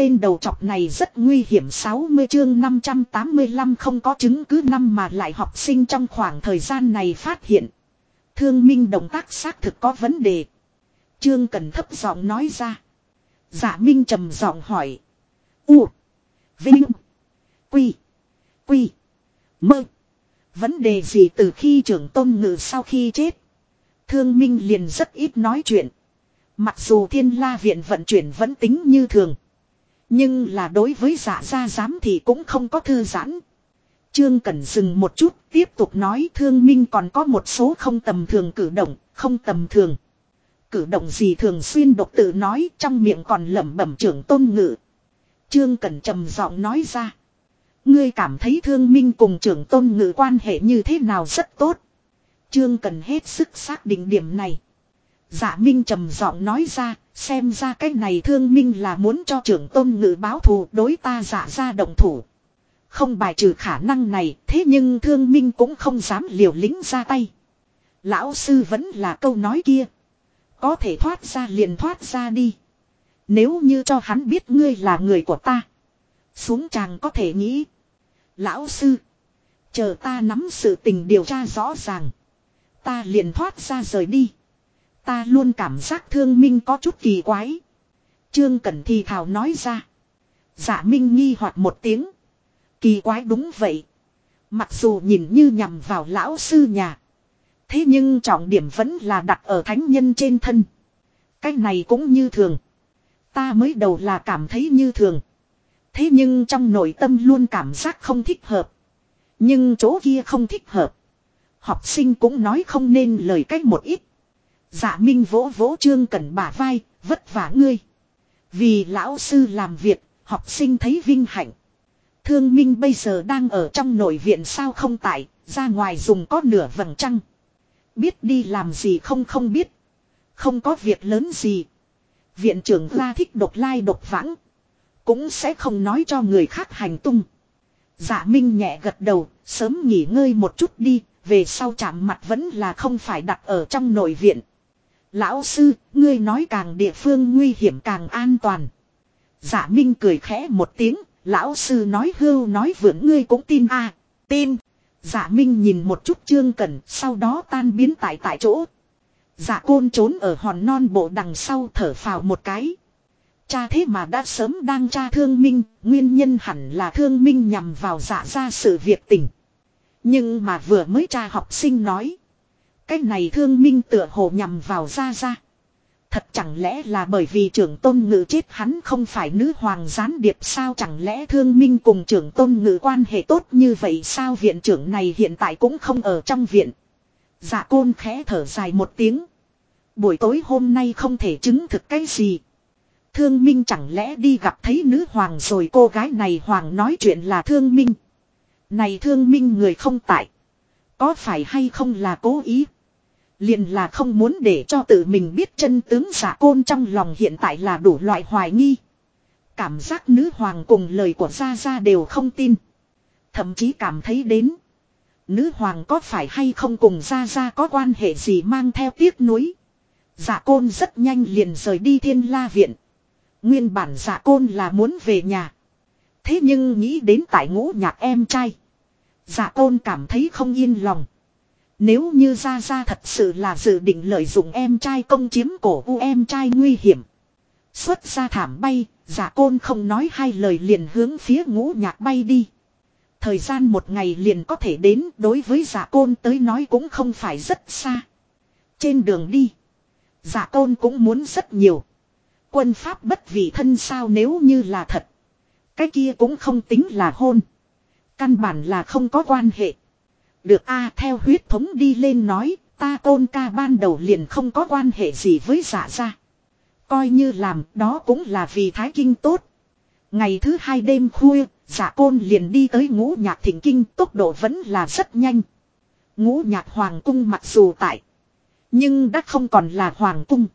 tên đầu chọc này rất nguy hiểm 60 chương 585 không có chứng cứ năm mà lại học sinh trong khoảng thời gian này phát hiện. Thương minh động tác xác thực có vấn đề. Trương Cần thấp giọng nói ra. Giả dạ Minh trầm giọng hỏi. U. Vinh. Quy. Quy. Mơ. Vấn đề gì từ khi trưởng tôn ngự sau khi chết. Thương Minh liền rất ít nói chuyện. Mặc dù thiên la viện vận chuyển vẫn tính như thường. Nhưng là đối với giả gia giám thì cũng không có thư giãn. Trương Cẩn dừng một chút, tiếp tục nói thương minh còn có một số không tầm thường cử động, không tầm thường. Cử động gì thường xuyên độc tự nói trong miệng còn lẩm bẩm trưởng tôn ngự. Trương Cẩn trầm giọng nói ra. Ngươi cảm thấy thương minh cùng trưởng tôn ngự quan hệ như thế nào rất tốt. Trương Cẩn hết sức xác định điểm này dạ Minh trầm giọng nói ra, xem ra cái này thương minh là muốn cho trưởng tôn ngự báo thù đối ta giả ra động thủ. Không bài trừ khả năng này, thế nhưng thương minh cũng không dám liều lĩnh ra tay. Lão sư vẫn là câu nói kia. Có thể thoát ra liền thoát ra đi. Nếu như cho hắn biết ngươi là người của ta. Xuống chàng có thể nghĩ. Lão sư. Chờ ta nắm sự tình điều tra rõ ràng. Ta liền thoát ra rời đi. Ta luôn cảm giác thương minh có chút kỳ quái. Trương Cẩn Thi Thảo nói ra. Dạ Minh nghi hoặc một tiếng. Kỳ quái đúng vậy. Mặc dù nhìn như nhằm vào lão sư nhà. Thế nhưng trọng điểm vẫn là đặt ở thánh nhân trên thân. Cái này cũng như thường. Ta mới đầu là cảm thấy như thường. Thế nhưng trong nội tâm luôn cảm giác không thích hợp. Nhưng chỗ kia không thích hợp. Học sinh cũng nói không nên lời cách một ít. Dạ Minh vỗ vỗ Trương Cẩn bả vai, vất vả ngươi. Vì lão sư làm việc, học sinh thấy vinh hạnh. Thương Minh bây giờ đang ở trong nội viện sao không tại, ra ngoài dùng có nửa vầng trăng. Biết đi làm gì không không biết. Không có việc lớn gì. Viện trưởng la thích độc lai độc vãng. Cũng sẽ không nói cho người khác hành tung. Dạ Minh nhẹ gật đầu, sớm nghỉ ngơi một chút đi, về sau chạm mặt vẫn là không phải đặt ở trong nội viện. Lão sư, ngươi nói càng địa phương nguy hiểm càng an toàn. Giả Minh cười khẽ một tiếng, lão sư nói hưu nói vượng ngươi cũng tin a à, tin. Giả Minh nhìn một chút Trương Cẩn, sau đó tan biến tại tại chỗ. Giả côn trốn ở hòn non bộ đằng sau thở phào một cái. Cha thế mà đã sớm đang tra thương minh, nguyên nhân hẳn là thương minh nhằm vào giả ra sự việc tỉnh. Nhưng mà vừa mới cha học sinh nói. Cái này thương minh tựa hồ nhằm vào ra ra. Thật chẳng lẽ là bởi vì trưởng tôn ngự chết hắn không phải nữ hoàng gián điệp sao chẳng lẽ thương minh cùng trưởng tôn ngự quan hệ tốt như vậy sao viện trưởng này hiện tại cũng không ở trong viện. Dạ côn khẽ thở dài một tiếng. Buổi tối hôm nay không thể chứng thực cái gì. Thương minh chẳng lẽ đi gặp thấy nữ hoàng rồi cô gái này hoàng nói chuyện là thương minh. Này thương minh người không tại. Có phải hay không là cố ý. Liền là không muốn để cho tự mình biết chân tướng giả côn trong lòng hiện tại là đủ loại hoài nghi. Cảm giác nữ hoàng cùng lời của Gia Gia đều không tin. Thậm chí cảm thấy đến. Nữ hoàng có phải hay không cùng Gia Gia có quan hệ gì mang theo tiếc nuối. Giả côn rất nhanh liền rời đi thiên la viện. Nguyên bản giả côn là muốn về nhà. Thế nhưng nghĩ đến tại ngũ nhạc em trai. Giả côn cảm thấy không yên lòng. Nếu như ra ra thật sự là dự định lợi dụng em trai công chiếm cổ u em trai nguy hiểm. Xuất ra thảm bay, giả côn không nói hai lời liền hướng phía ngũ nhạc bay đi. Thời gian một ngày liền có thể đến đối với giả côn tới nói cũng không phải rất xa. Trên đường đi, giả côn cũng muốn rất nhiều. Quân pháp bất vị thân sao nếu như là thật. Cái kia cũng không tính là hôn. Căn bản là không có quan hệ. Được a theo huyết thống đi lên nói, ta tôn ca ban đầu liền không có quan hệ gì với giả gia. Coi như làm, đó cũng là vì thái kinh tốt. Ngày thứ hai đêm khuya, giả côn liền đi tới ngũ nhạc thỉnh kinh, tốc độ vẫn là rất nhanh. Ngũ nhạc hoàng cung mặc dù tại, nhưng đã không còn là hoàng cung,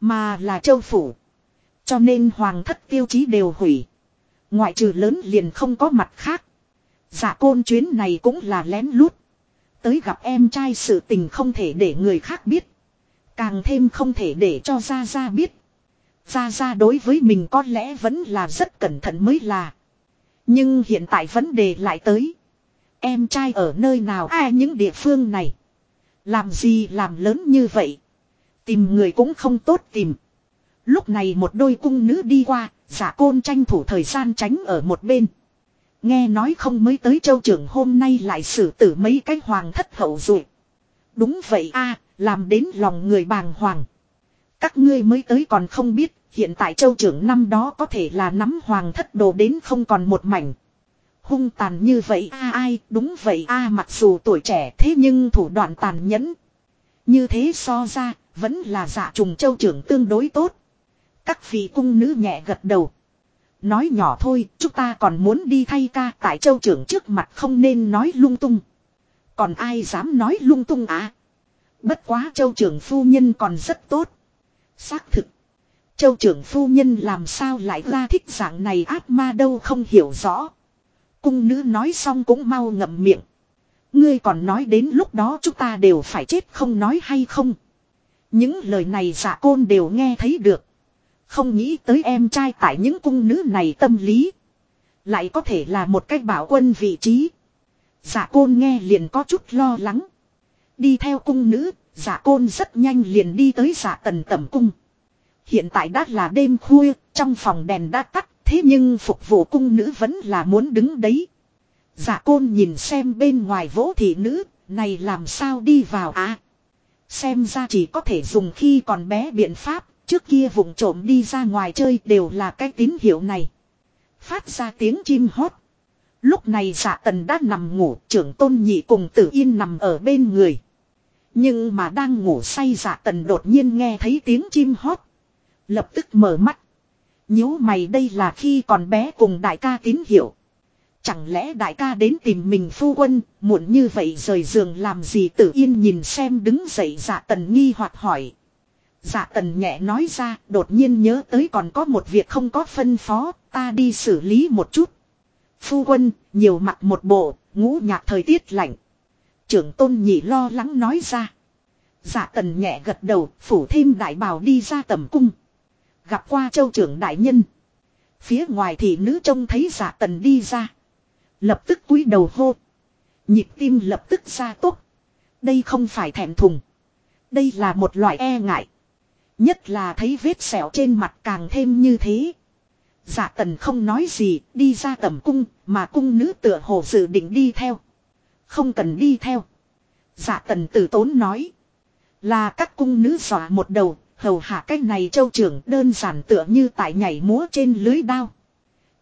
mà là châu phủ. Cho nên hoàng thất tiêu chí đều hủy. Ngoại trừ lớn liền không có mặt khác dạ côn chuyến này cũng là lén lút. Tới gặp em trai sự tình không thể để người khác biết. Càng thêm không thể để cho gia gia biết. gia gia đối với mình có lẽ vẫn là rất cẩn thận mới là. Nhưng hiện tại vấn đề lại tới. Em trai ở nơi nào ai những địa phương này. Làm gì làm lớn như vậy. Tìm người cũng không tốt tìm. Lúc này một đôi cung nữ đi qua, giả côn tranh thủ thời gian tránh ở một bên. Nghe nói không mới tới châu trưởng hôm nay lại xử tử mấy cái hoàng thất hậu rồi. Đúng vậy a làm đến lòng người bàng hoàng. Các ngươi mới tới còn không biết, hiện tại châu trưởng năm đó có thể là nắm hoàng thất đồ đến không còn một mảnh. Hung tàn như vậy a ai, đúng vậy a mặc dù tuổi trẻ thế nhưng thủ đoạn tàn nhẫn. Như thế so ra, vẫn là dạ trùng châu trưởng tương đối tốt. Các vị cung nữ nhẹ gật đầu. Nói nhỏ thôi, chúng ta còn muốn đi thay ca tại châu trưởng trước mặt không nên nói lung tung. Còn ai dám nói lung tung à? Bất quá châu trưởng phu nhân còn rất tốt. Xác thực. Châu trưởng phu nhân làm sao lại ra thích dạng này ác ma đâu không hiểu rõ. Cung nữ nói xong cũng mau ngậm miệng. Ngươi còn nói đến lúc đó chúng ta đều phải chết không nói hay không. Những lời này giả côn đều nghe thấy được. Không nghĩ tới em trai tại những cung nữ này tâm lý. Lại có thể là một cách bảo quân vị trí. Giả côn nghe liền có chút lo lắng. Đi theo cung nữ, giả côn rất nhanh liền đi tới giả tần tẩm cung. Hiện tại đã là đêm khuya, trong phòng đèn đã tắt, thế nhưng phục vụ cung nữ vẫn là muốn đứng đấy. Giả côn nhìn xem bên ngoài vỗ thị nữ, này làm sao đi vào à? Xem ra chỉ có thể dùng khi còn bé biện pháp, trước kia vùng trộm đi ra ngoài chơi đều là cái tín hiệu này. Phát ra tiếng chim hót. Lúc này giả tần đã nằm ngủ, trưởng tôn nhị cùng tử yên nằm ở bên người. Nhưng mà đang ngủ say giả tần đột nhiên nghe thấy tiếng chim hót. Lập tức mở mắt. nhíu mày đây là khi còn bé cùng đại ca tín hiệu. Chẳng lẽ đại ca đến tìm mình phu quân, muộn như vậy rời giường làm gì tử yên nhìn xem đứng dậy dạ tần nghi hoặc hỏi. Dạ tần nhẹ nói ra, đột nhiên nhớ tới còn có một việc không có phân phó, ta đi xử lý một chút. Phu quân, nhiều mặt một bộ, ngũ nhạc thời tiết lạnh. Trưởng tôn nhị lo lắng nói ra. Dạ tần nhẹ gật đầu, phủ thêm đại bào đi ra tầm cung. Gặp qua châu trưởng đại nhân. Phía ngoài thì nữ trông thấy dạ tần đi ra. Lập tức cúi đầu hô. Nhịp tim lập tức ra tốt. Đây không phải thèm thùng. Đây là một loại e ngại. Nhất là thấy vết sẹo trên mặt càng thêm như thế. Dạ tần không nói gì, đi ra tầm cung, mà cung nữ tựa hồ dự định đi theo. Không cần đi theo. Dạ tần tử tốn nói. Là các cung nữ dọa một đầu, hầu hạ cái này châu trưởng đơn giản tựa như tại nhảy múa trên lưới đao.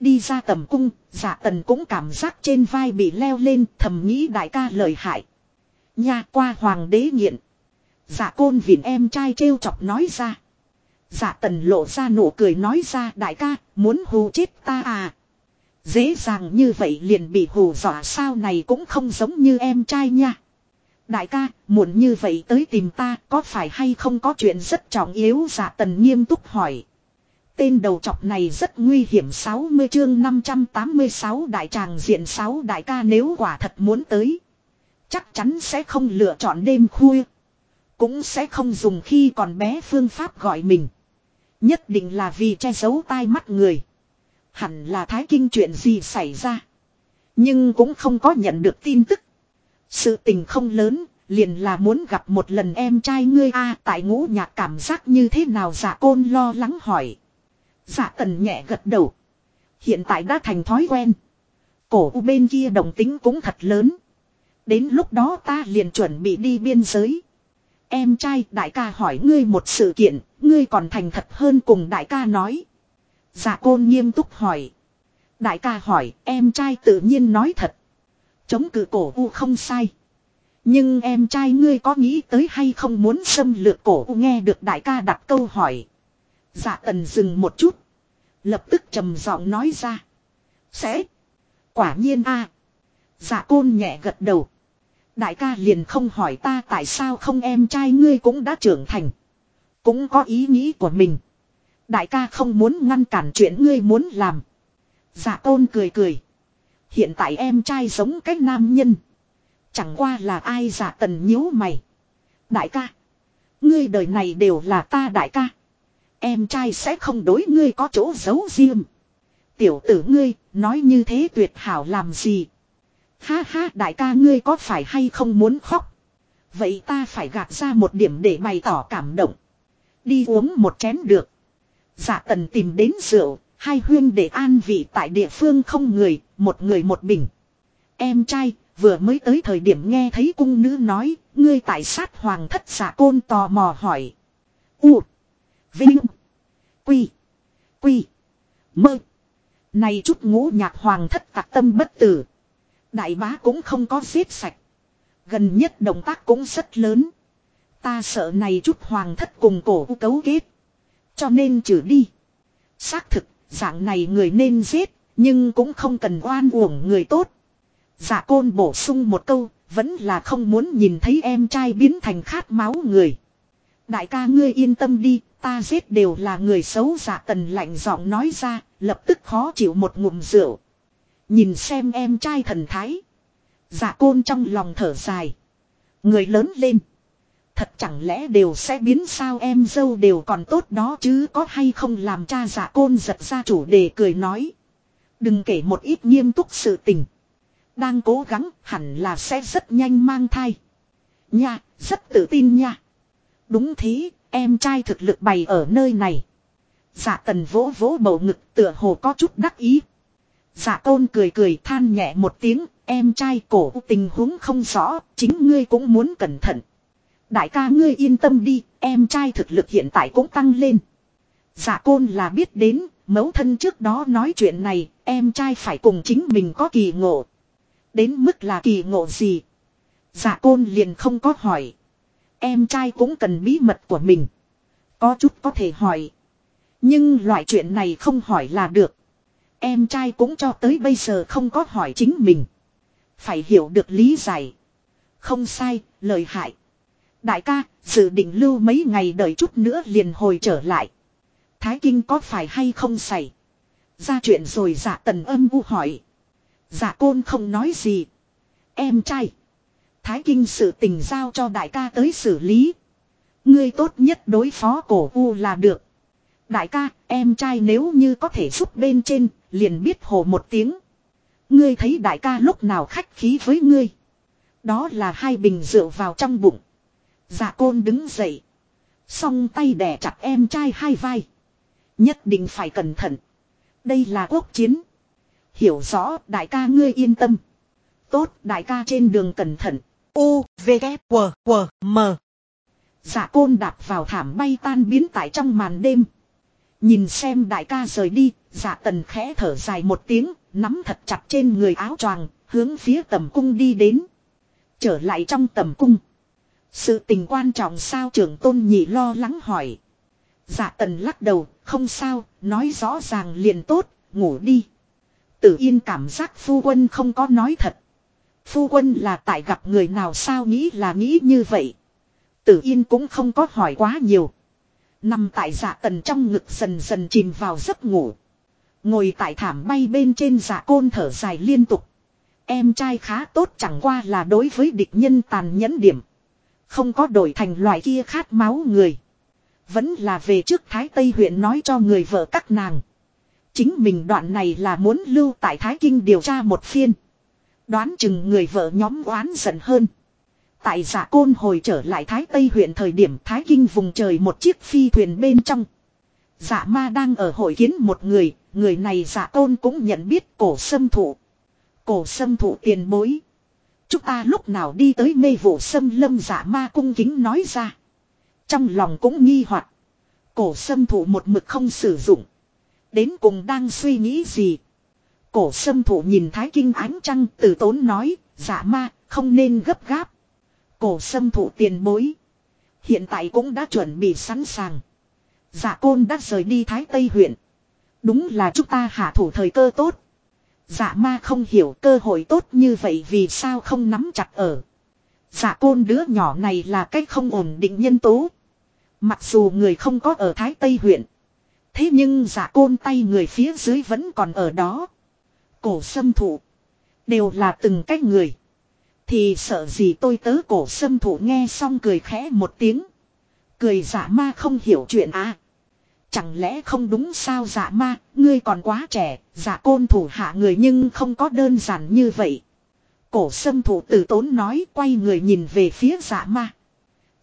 Đi ra tầm cung, dạ tần cũng cảm giác trên vai bị leo lên thầm nghĩ đại ca lời hại. Nha qua hoàng đế nghiện. Dạ côn vịn em trai trêu chọc nói ra. Dạ tần lộ ra nụ cười nói ra đại ca, muốn hù chết ta à. Dễ dàng như vậy liền bị hù dọa sao này cũng không giống như em trai nha. Đại ca, muộn như vậy tới tìm ta có phải hay không có chuyện rất trọng yếu dạ tần nghiêm túc hỏi. Tên đầu chọc này rất nguy hiểm 60 chương 586 đại tràng diện 6 đại ca nếu quả thật muốn tới. Chắc chắn sẽ không lựa chọn đêm khuya. Cũng sẽ không dùng khi còn bé phương pháp gọi mình. Nhất định là vì che giấu tai mắt người. Hẳn là thái kinh chuyện gì xảy ra. Nhưng cũng không có nhận được tin tức. Sự tình không lớn, liền là muốn gặp một lần em trai ngươi a tại ngũ nhạc cảm giác như thế nào giả côn lo lắng hỏi. Giả tần nhẹ gật đầu. Hiện tại đã thành thói quen. Cổ u bên kia đồng tính cũng thật lớn. Đến lúc đó ta liền chuẩn bị đi biên giới. Em trai đại ca hỏi ngươi một sự kiện, ngươi còn thành thật hơn cùng đại ca nói. Dạ côn nghiêm túc hỏi. Đại ca hỏi, em trai tự nhiên nói thật. Chống cự cổ u không sai. Nhưng em trai ngươi có nghĩ tới hay không muốn xâm lược cổ u nghe được đại ca đặt câu hỏi. Dạ tần dừng một chút. Lập tức trầm giọng nói ra. Sẽ. Quả nhiên a. Dạ côn nhẹ gật đầu. Đại ca liền không hỏi ta tại sao không em trai ngươi cũng đã trưởng thành. Cũng có ý nghĩ của mình. Đại ca không muốn ngăn cản chuyện ngươi muốn làm. giả tôn cười cười. Hiện tại em trai giống cách nam nhân. Chẳng qua là ai giả tần nhíu mày. Đại ca. Ngươi đời này đều là ta đại ca. Em trai sẽ không đối ngươi có chỗ giấu riêng. Tiểu tử ngươi, nói như thế tuyệt hảo làm gì? Ha ha đại ca ngươi có phải hay không muốn khóc? Vậy ta phải gạt ra một điểm để bày tỏ cảm động. Đi uống một chén được. Dạ tần tìm đến rượu, hai huyên để an vị tại địa phương không người, một người một bình. Em trai, vừa mới tới thời điểm nghe thấy cung nữ nói, ngươi tại sát hoàng thất giả côn tò mò hỏi. U. Vinh. Quy. Quy. Mơ. Này chút ngũ nhạc hoàng thất tạc tâm bất tử. Đại bá cũng không có giết sạch. Gần nhất động tác cũng rất lớn. Ta sợ này chút hoàng thất cùng cổ cấu kết. Cho nên trừ đi. Xác thực, dạng này người nên giết, nhưng cũng không cần oan uổng người tốt. Giả côn bổ sung một câu, vẫn là không muốn nhìn thấy em trai biến thành khát máu người. Đại ca ngươi yên tâm đi, ta giết đều là người xấu giả tần lạnh giọng nói ra, lập tức khó chịu một ngụm rượu. Nhìn xem em trai thần thái. Giả côn trong lòng thở dài. Người lớn lên. Thật chẳng lẽ đều sẽ biến sao em dâu đều còn tốt đó chứ có hay không làm cha giả côn giật ra chủ đề cười nói. Đừng kể một ít nghiêm túc sự tình. Đang cố gắng hẳn là sẽ rất nhanh mang thai. Nha, rất tự tin nha. Đúng thế, em trai thực lực bày ở nơi này. Dạ tần vỗ vỗ bầu ngực tựa hồ có chút đắc ý. Dạ tôn cười cười than nhẹ một tiếng, em trai cổ tình huống không rõ, chính ngươi cũng muốn cẩn thận. Đại ca ngươi yên tâm đi, em trai thực lực hiện tại cũng tăng lên. Dạ côn là biết đến, mẫu thân trước đó nói chuyện này, em trai phải cùng chính mình có kỳ ngộ. Đến mức là kỳ ngộ gì? Dạ côn liền không có hỏi. Em trai cũng cần bí mật của mình. Có chút có thể hỏi. Nhưng loại chuyện này không hỏi là được. Em trai cũng cho tới bây giờ không có hỏi chính mình. Phải hiểu được lý giải. Không sai, lời hại. Đại ca, dự định lưu mấy ngày đợi chút nữa liền hồi trở lại. Thái Kinh có phải hay không xảy? Ra chuyện rồi giả dạ tần âm u hỏi. Giả dạ côn không nói gì. Em trai. Thái Kinh sự tình giao cho đại ca tới xử lý. Ngươi tốt nhất đối phó cổ u là được. Đại ca, em trai nếu như có thể giúp bên trên, liền biết hồ một tiếng. Ngươi thấy đại ca lúc nào khách khí với ngươi. Đó là hai bình rượu vào trong bụng. Dạ côn đứng dậy. Song tay đè chặt em trai hai vai. Nhất định phải cẩn thận. Đây là quốc chiến. Hiểu rõ đại ca ngươi yên tâm. Tốt đại ca trên đường cẩn thận. U, V, K, W, W, M. Dạ côn đạp vào thảm bay tan biến tại trong màn đêm. Nhìn xem đại ca rời đi, dạ tần khẽ thở dài một tiếng, nắm thật chặt trên người áo choàng, hướng phía tầm cung đi đến. Trở lại trong tầm cung. Sự tình quan trọng sao trưởng tôn nhị lo lắng hỏi. Dạ tần lắc đầu, không sao, nói rõ ràng liền tốt, ngủ đi. Tử yên cảm giác phu quân không có nói thật. Phu quân là tại gặp người nào sao nghĩ là nghĩ như vậy. Tử yên cũng không có hỏi quá nhiều. Nằm tại dạ tần trong ngực dần dần chìm vào giấc ngủ. Ngồi tại thảm bay bên trên dạ côn thở dài liên tục. Em trai khá tốt chẳng qua là đối với địch nhân tàn nhẫn điểm. Không có đổi thành loại kia khát máu người. Vẫn là về trước Thái Tây huyện nói cho người vợ các nàng. Chính mình đoạn này là muốn lưu tại Thái Kinh điều tra một phiên. Đoán chừng người vợ nhóm oán giận hơn. Tại giả côn hồi trở lại Thái Tây huyện thời điểm Thái Kinh vùng trời một chiếc phi thuyền bên trong. Giả ma đang ở hội kiến một người, người này giả côn cũng nhận biết cổ sâm thụ. Cổ sâm thụ tiền bối. Chúng ta lúc nào đi tới mê vụ sâm lâm giả ma cung kính nói ra. Trong lòng cũng nghi hoặc Cổ sâm thụ một mực không sử dụng. Đến cùng đang suy nghĩ gì. Cổ sâm thụ nhìn thái kinh ánh trăng từ tốn nói. Giả ma không nên gấp gáp. Cổ sâm thụ tiền bối. Hiện tại cũng đã chuẩn bị sẵn sàng. Giả côn đã rời đi Thái Tây huyện. Đúng là chúng ta hạ thủ thời cơ tốt. Dạ ma không hiểu cơ hội tốt như vậy vì sao không nắm chặt ở. Dạ côn đứa nhỏ này là cách không ổn định nhân tố. Mặc dù người không có ở Thái Tây huyện. Thế nhưng dạ côn tay người phía dưới vẫn còn ở đó. Cổ sâm thụ. Đều là từng cách người. Thì sợ gì tôi tớ cổ sâm thủ nghe xong cười khẽ một tiếng. Cười giả ma không hiểu chuyện à. Chẳng lẽ không đúng sao dạ ma, ngươi còn quá trẻ, dạ côn thủ hạ người nhưng không có đơn giản như vậy. Cổ sâm thủ tử tốn nói quay người nhìn về phía dạ ma.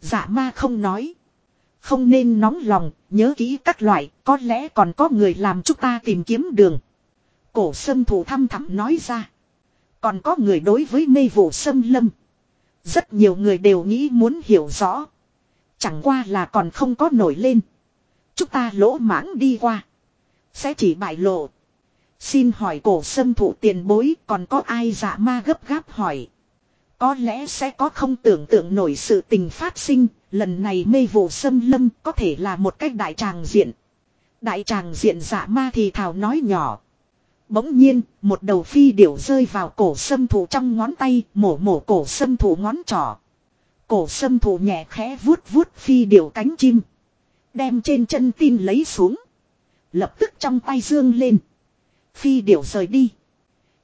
Dạ ma không nói. Không nên nóng lòng, nhớ kỹ các loại, có lẽ còn có người làm chúng ta tìm kiếm đường. Cổ sâm thủ thăm thẳm nói ra. Còn có người đối với mê vụ sâm lâm. Rất nhiều người đều nghĩ muốn hiểu rõ. Chẳng qua là còn không có nổi lên. Chúng ta lỗ mãng đi qua. Sẽ chỉ bại lộ. Xin hỏi cổ sâm thụ tiền bối còn có ai dạ ma gấp gáp hỏi. Có lẽ sẽ có không tưởng tượng nổi sự tình phát sinh, lần này mê vụ sâm lâm có thể là một cách đại tràng diện. Đại tràng diện dạ ma thì thảo nói nhỏ. Bỗng nhiên, một đầu phi điểu rơi vào cổ sâm thủ trong ngón tay, mổ mổ cổ sâm thủ ngón trỏ. Cổ sâm thủ nhẹ khẽ vuốt vuốt phi điểu cánh chim. Đem trên chân tin lấy xuống. Lập tức trong tay dương lên. Phi điểu rời đi.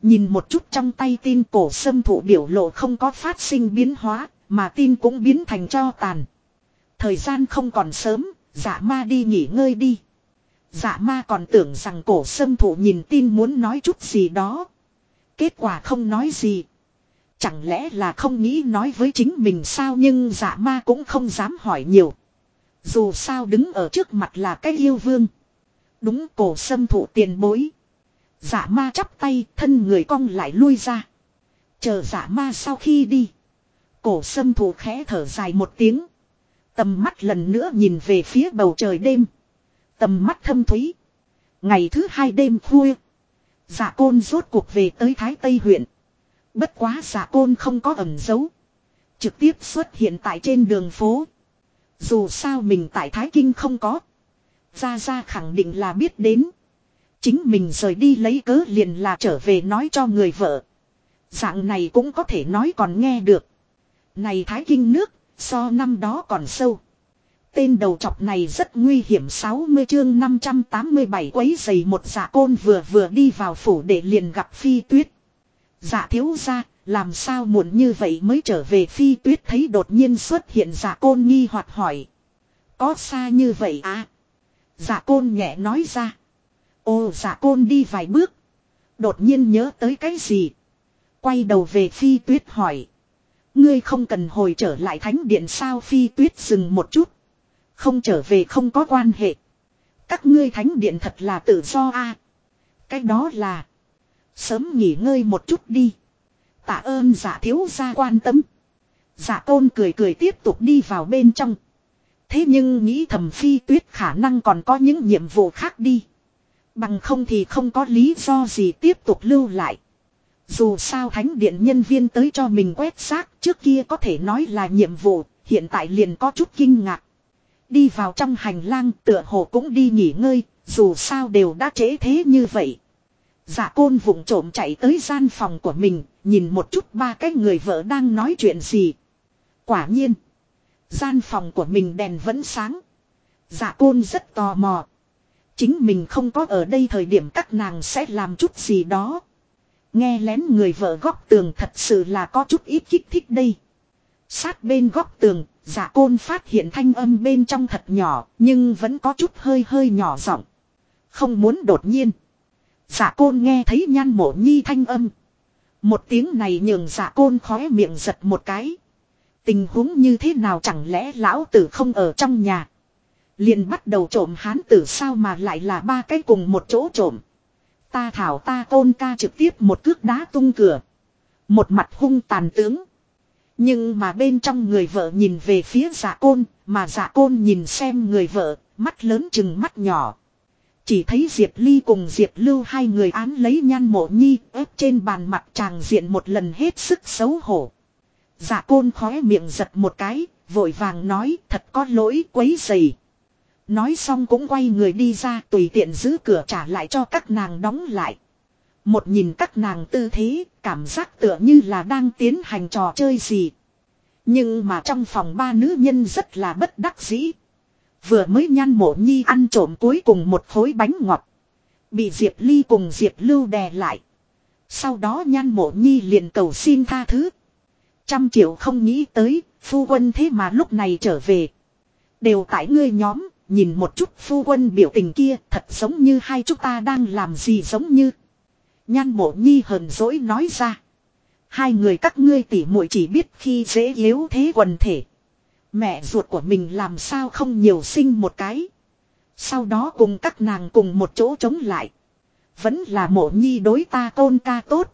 Nhìn một chút trong tay tin cổ sâm thủ biểu lộ không có phát sinh biến hóa, mà tin cũng biến thành cho tàn. Thời gian không còn sớm, dạ ma đi nghỉ ngơi đi. Dạ ma còn tưởng rằng cổ sâm thủ nhìn tin muốn nói chút gì đó. Kết quả không nói gì. Chẳng lẽ là không nghĩ nói với chính mình sao nhưng dạ ma cũng không dám hỏi nhiều. Dù sao đứng ở trước mặt là cái yêu vương. Đúng cổ sâm thủ tiền bối. Dạ ma chắp tay, thân người cong lại lui ra. Chờ dạ ma sau khi đi. Cổ sâm thủ khẽ thở dài một tiếng. Tầm mắt lần nữa nhìn về phía bầu trời đêm. Tầm mắt thâm thúy. Ngày thứ hai đêm khuya. giả côn rốt cuộc về tới Thái Tây huyện. Bất quá giả côn không có ẩn giấu, Trực tiếp xuất hiện tại trên đường phố. Dù sao mình tại Thái Kinh không có. Gia Gia khẳng định là biết đến. Chính mình rời đi lấy cớ liền là trở về nói cho người vợ. Dạng này cũng có thể nói còn nghe được. Này Thái Kinh nước, so năm đó còn sâu. Tên đầu chọc này rất nguy hiểm 60 chương 587 quấy giày một dạ côn vừa vừa đi vào phủ để liền gặp phi tuyết. Dạ thiếu ra, làm sao muộn như vậy mới trở về phi tuyết thấy đột nhiên xuất hiện dạ côn nghi hoặc hỏi. Có xa như vậy à? Dạ côn nhẹ nói ra. Ô dạ côn đi vài bước. Đột nhiên nhớ tới cái gì? Quay đầu về phi tuyết hỏi. Ngươi không cần hồi trở lại thánh điện sao phi tuyết dừng một chút. Không trở về không có quan hệ. Các ngươi thánh điện thật là tự do a. À? Cái đó là. Sớm nghỉ ngơi một chút đi. Tạ ơn giả thiếu gia quan tâm. Giả tôn cười cười tiếp tục đi vào bên trong. Thế nhưng nghĩ thầm phi tuyết khả năng còn có những nhiệm vụ khác đi. Bằng không thì không có lý do gì tiếp tục lưu lại. Dù sao thánh điện nhân viên tới cho mình quét xác trước kia có thể nói là nhiệm vụ, hiện tại liền có chút kinh ngạc. Đi vào trong hành lang tựa hồ cũng đi nghỉ ngơi, dù sao đều đã trễ thế như vậy. Dạ côn vụng trộm chạy tới gian phòng của mình, nhìn một chút ba cái người vợ đang nói chuyện gì. Quả nhiên, gian phòng của mình đèn vẫn sáng. Dạ côn rất tò mò. Chính mình không có ở đây thời điểm các nàng sẽ làm chút gì đó. Nghe lén người vợ góc tường thật sự là có chút ít kích thích đây. Sát bên góc tường, giả côn phát hiện thanh âm bên trong thật nhỏ, nhưng vẫn có chút hơi hơi nhỏ giọng. Không muốn đột nhiên. Giả côn nghe thấy nhan mộ nhi thanh âm. Một tiếng này nhường giả côn khóe miệng giật một cái. Tình huống như thế nào chẳng lẽ lão tử không ở trong nhà. Liền bắt đầu trộm hán tử sao mà lại là ba cái cùng một chỗ trộm. Ta thảo ta tôn ca trực tiếp một cước đá tung cửa. Một mặt hung tàn tướng. Nhưng mà bên trong người vợ nhìn về phía dạ côn, mà dạ côn nhìn xem người vợ, mắt lớn chừng mắt nhỏ. Chỉ thấy Diệp Ly cùng Diệp Lưu hai người án lấy nhan mộ nhi ép trên bàn mặt tràng diện một lần hết sức xấu hổ. Dạ côn khóe miệng giật một cái, vội vàng nói thật có lỗi quấy dày. Nói xong cũng quay người đi ra tùy tiện giữ cửa trả lại cho các nàng đóng lại. Một nhìn các nàng tư thế, cảm giác tựa như là đang tiến hành trò chơi gì. Nhưng mà trong phòng ba nữ nhân rất là bất đắc dĩ. Vừa mới nhan mộ nhi ăn trộm cuối cùng một khối bánh ngọt. Bị Diệp Ly cùng Diệp Lưu đè lại. Sau đó nhan mộ nhi liền cầu xin tha thứ. Trăm triệu không nghĩ tới, phu quân thế mà lúc này trở về. Đều tại ngươi nhóm, nhìn một chút phu quân biểu tình kia thật giống như hai chúng ta đang làm gì giống như. Nhan mộ nhi hờn dỗi nói ra. Hai người các ngươi tỉ muội chỉ biết khi dễ yếu thế quần thể. Mẹ ruột của mình làm sao không nhiều sinh một cái. Sau đó cùng các nàng cùng một chỗ chống lại. Vẫn là mộ nhi đối ta tôn ca tốt.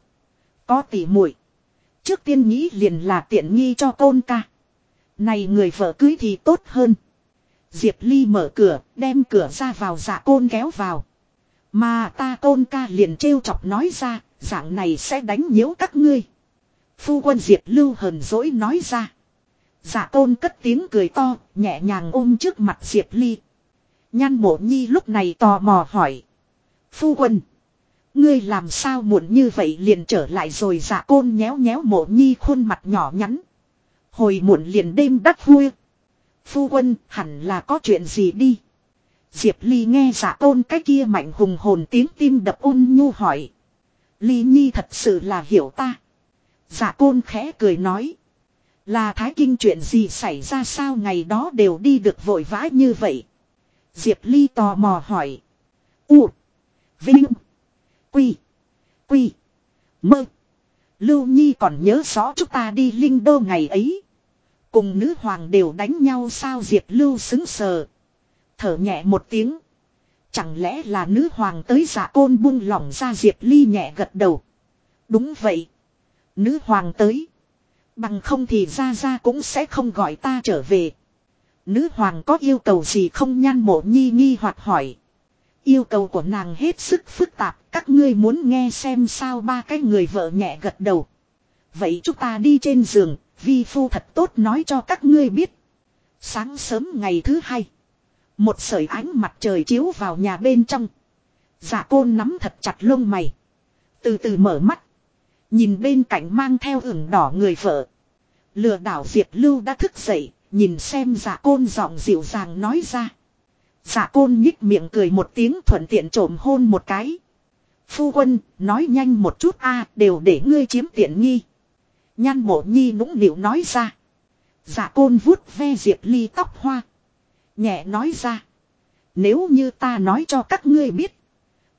Có tỉ muội Trước tiên nghĩ liền là tiện nghi cho tôn ca. Này người vợ cưới thì tốt hơn. Diệp Ly mở cửa, đem cửa ra vào dạ côn kéo vào. Mà ta côn ca liền trêu chọc nói ra, dạng này sẽ đánh nhiễu các ngươi. Phu quân Diệp Lưu hờn dỗi nói ra. Dạ tôn cất tiếng cười to, nhẹ nhàng ôm trước mặt Diệp Ly. Nhan mộ nhi lúc này tò mò hỏi. Phu quân. Ngươi làm sao muộn như vậy liền trở lại rồi dạ côn nhéo nhéo mộ nhi khuôn mặt nhỏ nhắn. Hồi muộn liền đêm đắt vui. Phu quân hẳn là có chuyện gì đi. Diệp Ly nghe giả tôn cái kia mạnh hùng hồn tiếng tim đập ôn nhu hỏi. Ly Nhi thật sự là hiểu ta. Giả côn khẽ cười nói. Là thái kinh chuyện gì xảy ra sao ngày đó đều đi được vội vã như vậy. Diệp Ly tò mò hỏi. U. Vinh. Quy. Quy. Mơ. Lưu Nhi còn nhớ rõ chúng ta đi linh đô ngày ấy. Cùng nữ hoàng đều đánh nhau sao Diệp Lưu xứng sờ. Thở nhẹ một tiếng. Chẳng lẽ là nữ hoàng tới giả côn buông lỏng ra Diệp Ly nhẹ gật đầu. Đúng vậy. Nữ hoàng tới. Bằng không thì ra ra cũng sẽ không gọi ta trở về. Nữ hoàng có yêu cầu gì không nhan mộ nhi nghi hoặc hỏi. Yêu cầu của nàng hết sức phức tạp. Các ngươi muốn nghe xem sao ba cái người vợ nhẹ gật đầu. Vậy chúng ta đi trên giường. Vi phu thật tốt nói cho các ngươi biết. Sáng sớm ngày thứ hai. Một sợi ánh mặt trời chiếu vào nhà bên trong. Dạ côn nắm thật chặt lông mày. Từ từ mở mắt. Nhìn bên cạnh mang theo ửng đỏ người vợ. Lừa đảo Diệp Lưu đã thức dậy. Nhìn xem dạ côn giọng dịu dàng nói ra. Dạ côn nhích miệng cười một tiếng thuận tiện trộm hôn một cái. Phu quân, nói nhanh một chút a đều để ngươi chiếm tiện nghi. Nhan mộ nhi nũng nịu nói ra. Dạ côn vuốt ve Diệp Ly tóc hoa. Nhẹ nói ra. Nếu như ta nói cho các ngươi biết.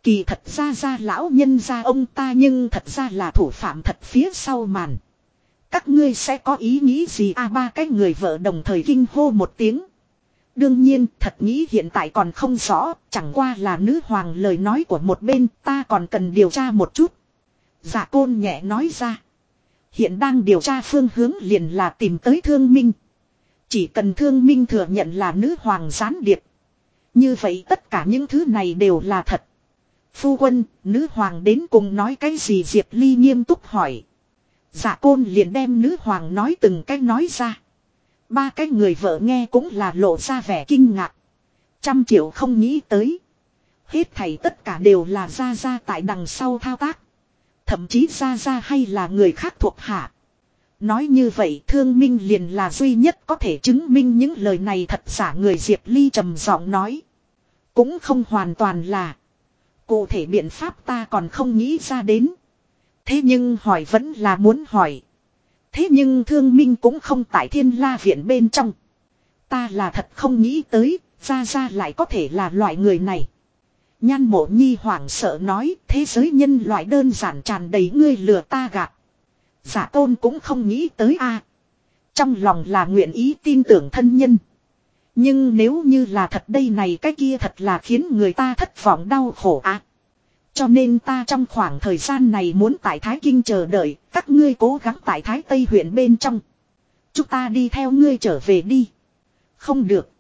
Kỳ thật ra ra lão nhân ra ông ta nhưng thật ra là thủ phạm thật phía sau màn. Các ngươi sẽ có ý nghĩ gì a ba cái người vợ đồng thời kinh hô một tiếng. Đương nhiên thật nghĩ hiện tại còn không rõ, chẳng qua là nữ hoàng lời nói của một bên ta còn cần điều tra một chút. giả côn nhẹ nói ra. Hiện đang điều tra phương hướng liền là tìm tới thương minh. Chỉ cần thương minh thừa nhận là nữ hoàng gián điệp. Như vậy tất cả những thứ này đều là thật. Phu quân, nữ hoàng đến cùng nói cái gì Diệp Ly nghiêm túc hỏi. Dạ côn liền đem nữ hoàng nói từng cái nói ra. Ba cái người vợ nghe cũng là lộ ra vẻ kinh ngạc. Trăm triệu không nghĩ tới. Hết thảy tất cả đều là ra ra tại đằng sau thao tác. Thậm chí ra ra hay là người khác thuộc hạ. Nói như vậy thương minh liền là duy nhất có thể chứng minh những lời này thật giả người Diệp Ly trầm giọng nói. Cũng không hoàn toàn là. Cụ thể biện pháp ta còn không nghĩ ra đến. Thế nhưng hỏi vẫn là muốn hỏi. Thế nhưng thương minh cũng không tại thiên la viện bên trong. Ta là thật không nghĩ tới, ra ra lại có thể là loại người này. Nhan mộ nhi hoảng sợ nói thế giới nhân loại đơn giản tràn đầy ngươi lừa ta gạt. Giả tôn cũng không nghĩ tới a Trong lòng là nguyện ý tin tưởng thân nhân. Nhưng nếu như là thật đây này cái kia thật là khiến người ta thất vọng đau khổ a Cho nên ta trong khoảng thời gian này muốn tại Thái Kinh chờ đợi, các ngươi cố gắng tại Thái Tây huyện bên trong. Chúng ta đi theo ngươi trở về đi. Không được.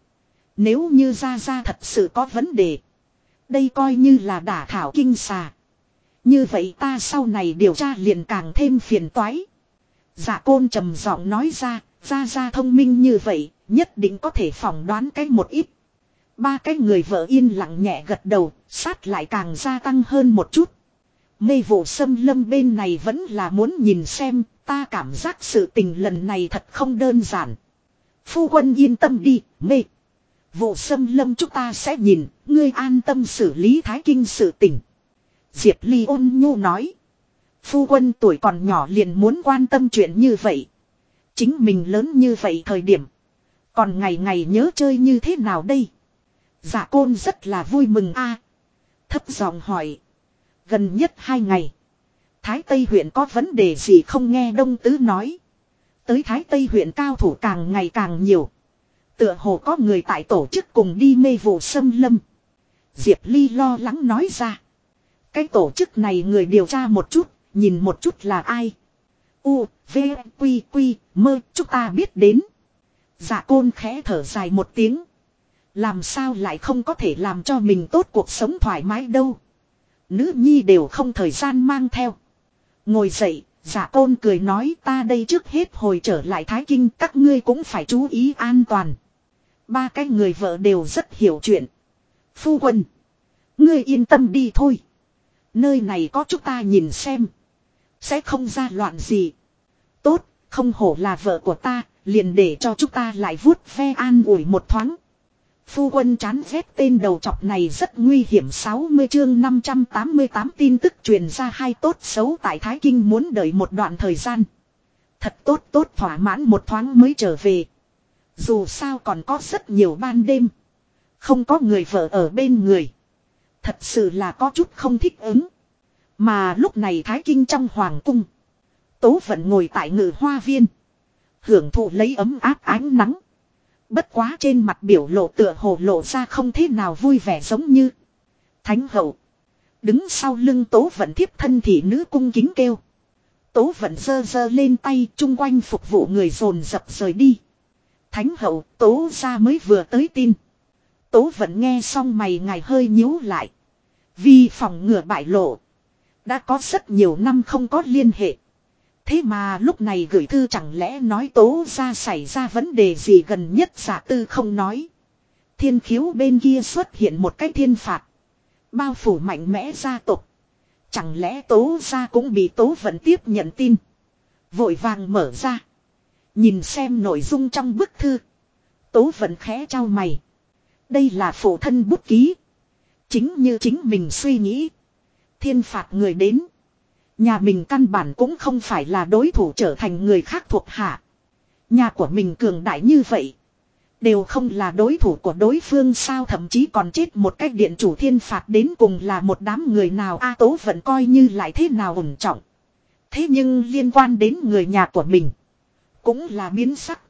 Nếu như ra ra thật sự có vấn đề. Đây coi như là đả thảo kinh xà. Như vậy ta sau này điều tra liền càng thêm phiền toái. Dạ côn trầm giọng nói ra, ra ra thông minh như vậy, nhất định có thể phỏng đoán cái một ít. Ba cái người vợ yên lặng nhẹ gật đầu, sát lại càng gia tăng hơn một chút. Mê vụ xâm lâm bên này vẫn là muốn nhìn xem, ta cảm giác sự tình lần này thật không đơn giản. Phu quân yên tâm đi, mê. Vụ xâm lâm chúng ta sẽ nhìn, ngươi an tâm xử lý thái kinh sự tình. Diệp Ly ôn nhu nói. Phu quân tuổi còn nhỏ liền muốn quan tâm chuyện như vậy. Chính mình lớn như vậy thời điểm. Còn ngày ngày nhớ chơi như thế nào đây? Dạ côn rất là vui mừng a Thấp giọng hỏi. Gần nhất hai ngày. Thái Tây huyện có vấn đề gì không nghe Đông Tứ nói. Tới Thái Tây huyện cao thủ càng ngày càng nhiều. Tựa hồ có người tại tổ chức cùng đi mê vụ xâm lâm. Diệp Ly lo lắng nói ra. Cái tổ chức này người điều tra một chút, nhìn một chút là ai. U, V, Quy, Quy, mơ, chúng ta biết đến. Dạ côn khẽ thở dài một tiếng. Làm sao lại không có thể làm cho mình tốt cuộc sống thoải mái đâu. Nữ nhi đều không thời gian mang theo. Ngồi dậy, giả côn cười nói ta đây trước hết hồi trở lại Thái Kinh các ngươi cũng phải chú ý an toàn. Ba cái người vợ đều rất hiểu chuyện. Phu quân. Ngươi yên tâm đi thôi. Nơi này có chúng ta nhìn xem. Sẽ không ra loạn gì. Tốt, không hổ là vợ của ta, liền để cho chúng ta lại vuốt ve an ủi một thoáng. Phu quân chán ghét tên đầu chọc này rất nguy hiểm 60 chương 588 tin tức truyền ra hai tốt xấu tại Thái Kinh muốn đợi một đoạn thời gian. Thật tốt tốt thỏa mãn một thoáng mới trở về. Dù sao còn có rất nhiều ban đêm. Không có người vợ ở bên người. Thật sự là có chút không thích ứng. Mà lúc này Thái Kinh trong Hoàng Cung. Tố vẫn ngồi tại ngự hoa viên. Hưởng thụ lấy ấm áp ánh nắng. Bất quá trên mặt biểu lộ tựa hồ lộ ra không thế nào vui vẻ giống như. Thánh hậu. Đứng sau lưng tố vận thiếp thân thị nữ cung kính kêu. Tố vận dơ dơ lên tay chung quanh phục vụ người dồn dập rời đi. Thánh hậu, tố ra mới vừa tới tin. Tố vận nghe xong mày ngài hơi nhíu lại. Vì phòng ngừa bại lộ. Đã có rất nhiều năm không có liên hệ. Thế mà lúc này gửi thư chẳng lẽ nói tố ra xảy ra vấn đề gì gần nhất giả tư không nói. Thiên khiếu bên kia xuất hiện một cái thiên phạt. Bao phủ mạnh mẽ gia tộc. Chẳng lẽ tố ra cũng bị tố vận tiếp nhận tin. Vội vàng mở ra. Nhìn xem nội dung trong bức thư. Tố vận khẽ trao mày. Đây là phổ thân bút ký. Chính như chính mình suy nghĩ. Thiên phạt người đến. Nhà mình căn bản cũng không phải là đối thủ trở thành người khác thuộc hạ. Nhà của mình cường đại như vậy. Đều không là đối thủ của đối phương sao thậm chí còn chết một cách điện chủ thiên phạt đến cùng là một đám người nào A tố vẫn coi như lại thế nào ủng trọng. Thế nhưng liên quan đến người nhà của mình. Cũng là biến sắc.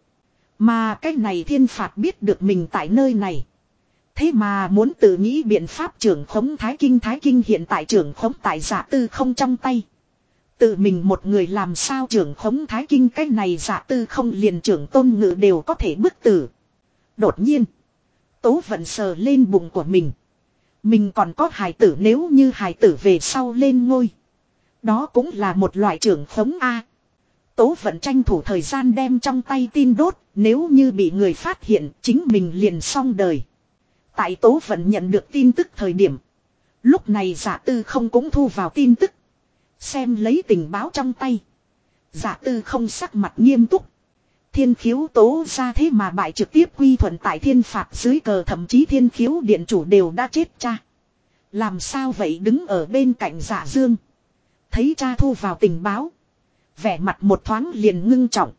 Mà cái này thiên phạt biết được mình tại nơi này. Thế mà muốn tự nghĩ biện pháp trưởng khống Thái Kinh Thái Kinh hiện tại trưởng khống tại giả tư không trong tay. Tự mình một người làm sao trưởng khống Thái Kinh, cái này giả tư không liền trưởng tôn ngự đều có thể bức tử. Đột nhiên. Tố vận sờ lên bụng của mình. Mình còn có hài tử nếu như hài tử về sau lên ngôi. Đó cũng là một loại trưởng khống A. Tố vận tranh thủ thời gian đem trong tay tin đốt. Nếu như bị người phát hiện, chính mình liền xong đời. Tại tố vận nhận được tin tức thời điểm. Lúc này giả tư không cũng thu vào tin tức. Xem lấy tình báo trong tay. Giả tư không sắc mặt nghiêm túc. Thiên khiếu tố ra thế mà bại trực tiếp quy thuận tại thiên phạt dưới cờ thậm chí thiên khiếu điện chủ đều đã chết cha. Làm sao vậy đứng ở bên cạnh giả dương. Thấy cha thu vào tình báo. Vẻ mặt một thoáng liền ngưng trọng.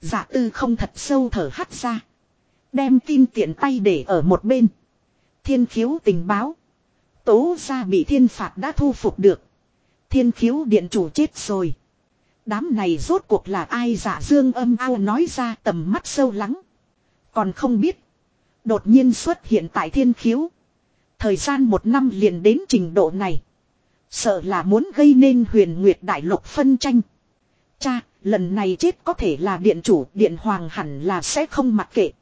Giả tư không thật sâu thở hắt ra. Đem tin tiện tay để ở một bên. Thiên khiếu tình báo. Tố ra bị thiên phạt đã thu phục được. Thiên khiếu điện chủ chết rồi. Đám này rốt cuộc là ai giả dương âm ao nói ra tầm mắt sâu lắng. Còn không biết. Đột nhiên xuất hiện tại thiên khiếu. Thời gian một năm liền đến trình độ này. Sợ là muốn gây nên huyền nguyệt đại lục phân tranh. Cha, lần này chết có thể là điện chủ, điện hoàng hẳn là sẽ không mặc kệ.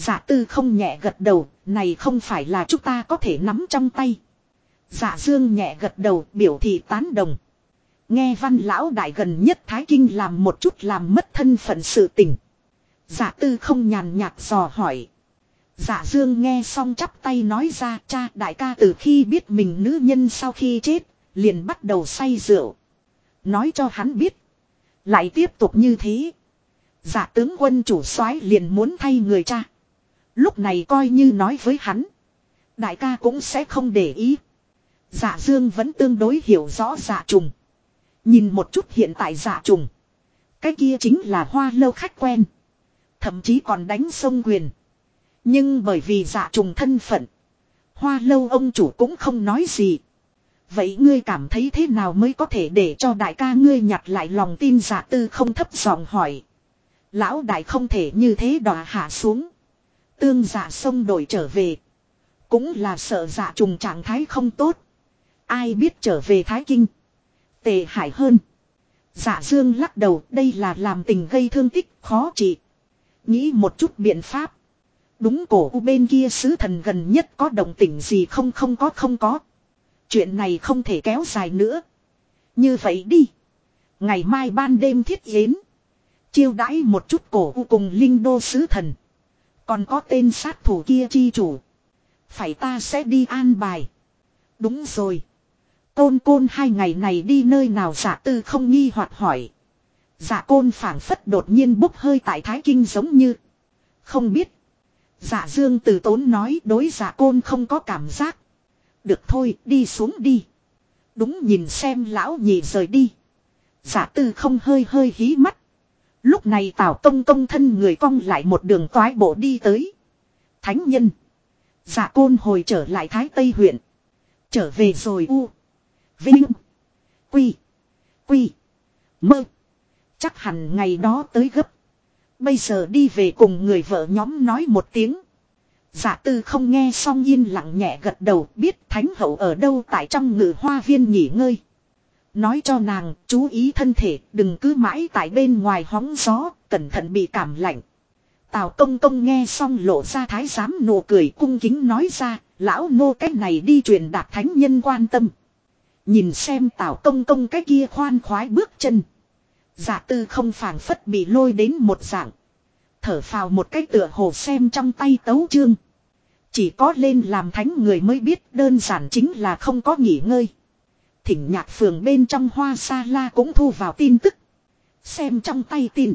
Giả tư không nhẹ gật đầu, này không phải là chúng ta có thể nắm trong tay. Giả dương nhẹ gật đầu biểu thị tán đồng. Nghe văn lão đại gần nhất Thái Kinh làm một chút làm mất thân phận sự tình. Giả tư không nhàn nhạt dò hỏi. Giả dương nghe xong chắp tay nói ra cha đại ca từ khi biết mình nữ nhân sau khi chết, liền bắt đầu say rượu. Nói cho hắn biết. Lại tiếp tục như thế. Giả tướng quân chủ soái liền muốn thay người cha. Lúc này coi như nói với hắn. Đại ca cũng sẽ không để ý. Dạ dương vẫn tương đối hiểu rõ dạ trùng. Nhìn một chút hiện tại dạ trùng. Cái kia chính là hoa lâu khách quen. Thậm chí còn đánh sông quyền. Nhưng bởi vì dạ trùng thân phận. Hoa lâu ông chủ cũng không nói gì. Vậy ngươi cảm thấy thế nào mới có thể để cho đại ca ngươi nhặt lại lòng tin giả tư không thấp giọng hỏi. Lão đại không thể như thế đòa hạ xuống. Tương giả sông đổi trở về. Cũng là sợ giả trùng trạng thái không tốt. Ai biết trở về Thái Kinh. Tệ hại hơn. Giả dương lắc đầu, đây là làm tình gây thương tích, khó trị. Nghĩ một chút biện pháp. Đúng cổ u bên kia sứ thần gần nhất có động tình gì không không có không có. Chuyện này không thể kéo dài nữa. Như vậy đi. Ngày mai ban đêm thiết yến. Chiêu đãi một chút cổ u cùng linh đô sứ thần. Còn có tên sát thủ kia chi chủ. Phải ta sẽ đi an bài. Đúng rồi. Côn côn hai ngày này đi nơi nào giả tư không nghi hoặc hỏi. Giả côn phảng phất đột nhiên bốc hơi tại Thái Kinh giống như. Không biết. Giả dương từ tốn nói đối giả côn không có cảm giác. Được thôi, đi xuống đi. Đúng nhìn xem lão nhị rời đi. Giả tư không hơi hơi hí mắt. Lúc này tào tông tông thân người cong lại một đường toái bộ đi tới. Thánh nhân. Dạ côn hồi trở lại Thái Tây huyện. Trở về rồi u. Vinh. Quy. Quy. Mơ. Chắc hẳn ngày đó tới gấp. Bây giờ đi về cùng người vợ nhóm nói một tiếng. Giả tư không nghe xong yên lặng nhẹ gật đầu, biết thánh hậu ở đâu tại trong ngự hoa viên nghỉ ngơi. Nói cho nàng, chú ý thân thể, đừng cứ mãi tại bên ngoài hóng gió, cẩn thận bị cảm lạnh. Tào công công nghe xong lộ ra thái giám nụ cười, cung kính nói ra, lão nô, cái này đi truyền đạt thánh nhân quan tâm. Nhìn xem tào công công cái kia khoan khoái bước chân. Giả tư không phản phất bị lôi đến một dạng. Thở phào một cái tựa hồ xem trong tay tấu chương. Chỉ có lên làm thánh người mới biết đơn giản chính là không có nghỉ ngơi. Thỉnh nhạc phường bên trong hoa sa la cũng thu vào tin tức. Xem trong tay tin.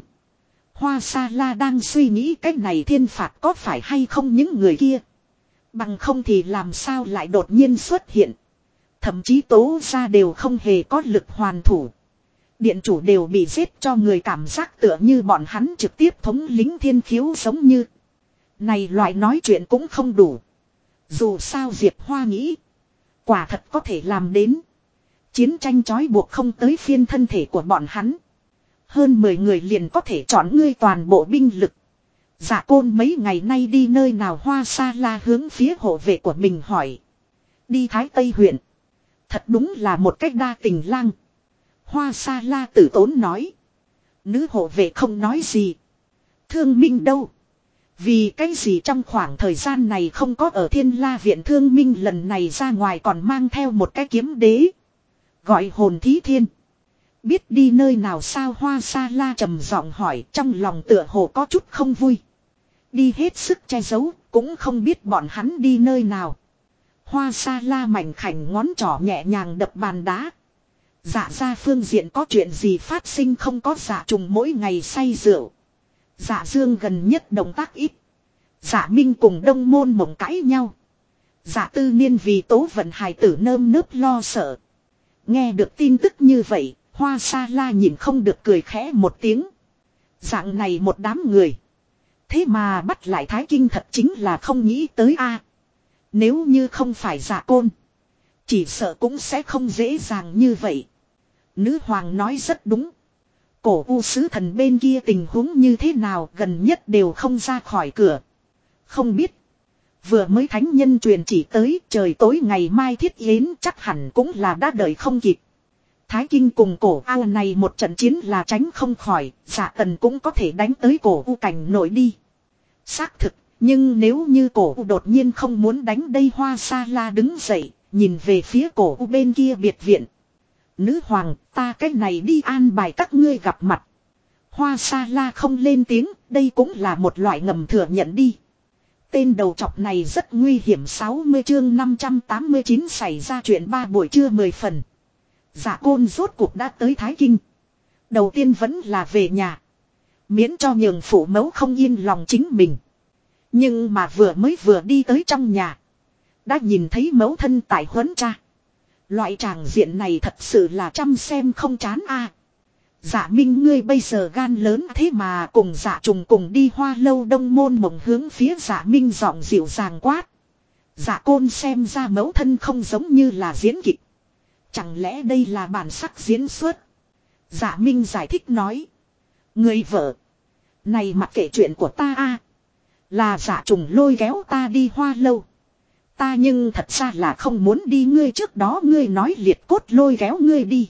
Hoa sa la đang suy nghĩ cách này thiên phạt có phải hay không những người kia. Bằng không thì làm sao lại đột nhiên xuất hiện. Thậm chí tố ra đều không hề có lực hoàn thủ. Điện chủ đều bị giết cho người cảm giác tựa như bọn hắn trực tiếp thống lính thiên khiếu giống như. Này loại nói chuyện cũng không đủ. Dù sao Diệp Hoa nghĩ. Quả thật có thể làm đến. Chiến tranh chói buộc không tới phiên thân thể của bọn hắn. Hơn 10 người liền có thể chọn ngươi toàn bộ binh lực. Dạ côn mấy ngày nay đi nơi nào hoa xa la hướng phía hộ vệ của mình hỏi. Đi Thái Tây huyện. Thật đúng là một cách đa tình lang. Hoa sa la tử tốn nói. Nữ hộ vệ không nói gì. Thương minh đâu? Vì cái gì trong khoảng thời gian này không có ở thiên la viện thương minh lần này ra ngoài còn mang theo một cái kiếm đế. Gọi hồn thí thiên. Biết đi nơi nào sao hoa sa la trầm giọng hỏi, trong lòng tựa hồ có chút không vui. Đi hết sức che giấu, cũng không biết bọn hắn đi nơi nào. Hoa sa la mảnh khảnh ngón trỏ nhẹ nhàng đập bàn đá. Dạ ra phương diện có chuyện gì phát sinh không có dạ trùng mỗi ngày say rượu. Dạ dương gần nhất động tác ít. Dạ minh cùng đông môn mộng cãi nhau. Dạ tư niên vì tố vận hài tử nơm nớp lo sợ. Nghe được tin tức như vậy, hoa sa la nhìn không được cười khẽ một tiếng. Dạng này một đám người. Thế mà bắt lại thái kinh thật chính là không nghĩ tới a. Nếu như không phải giả côn. Chỉ sợ cũng sẽ không dễ dàng như vậy. Nữ hoàng nói rất đúng. Cổ u sứ thần bên kia tình huống như thế nào gần nhất đều không ra khỏi cửa. Không biết. Vừa mới thánh nhân truyền chỉ tới trời tối ngày mai thiết yến chắc hẳn cũng là đã đợi không kịp. Thái Kinh cùng cổ ao này một trận chiến là tránh không khỏi, giả tần cũng có thể đánh tới cổ u cảnh nổi đi. Xác thực, nhưng nếu như cổ u đột nhiên không muốn đánh đây hoa sa la đứng dậy, nhìn về phía cổ u bên kia biệt viện. Nữ hoàng, ta cái này đi an bài các ngươi gặp mặt. Hoa sa la không lên tiếng, đây cũng là một loại ngầm thừa nhận đi. Tên đầu chọc này rất nguy hiểm 60 chương 589 xảy ra chuyện ba buổi trưa 10 phần. Giả côn rốt cuộc đã tới Thái Kinh. Đầu tiên vẫn là về nhà. Miễn cho nhường phụ mẫu không yên lòng chính mình. Nhưng mà vừa mới vừa đi tới trong nhà. Đã nhìn thấy mẫu thân tại huấn cha. Loại tràng diện này thật sự là chăm xem không chán a. Dạ Minh ngươi bây giờ gan lớn thế mà cùng dạ trùng cùng đi hoa lâu đông môn mộng hướng phía dạ Minh giọng dịu dàng quát. Dạ côn xem ra mẫu thân không giống như là diễn kịch. Chẳng lẽ đây là bản sắc diễn xuất? Dạ Minh giải thích nói. Người vợ. Này mặc kệ chuyện của ta a Là dạ trùng lôi kéo ta đi hoa lâu. Ta nhưng thật ra là không muốn đi, ngươi trước đó ngươi nói liệt cốt lôi kéo ngươi đi.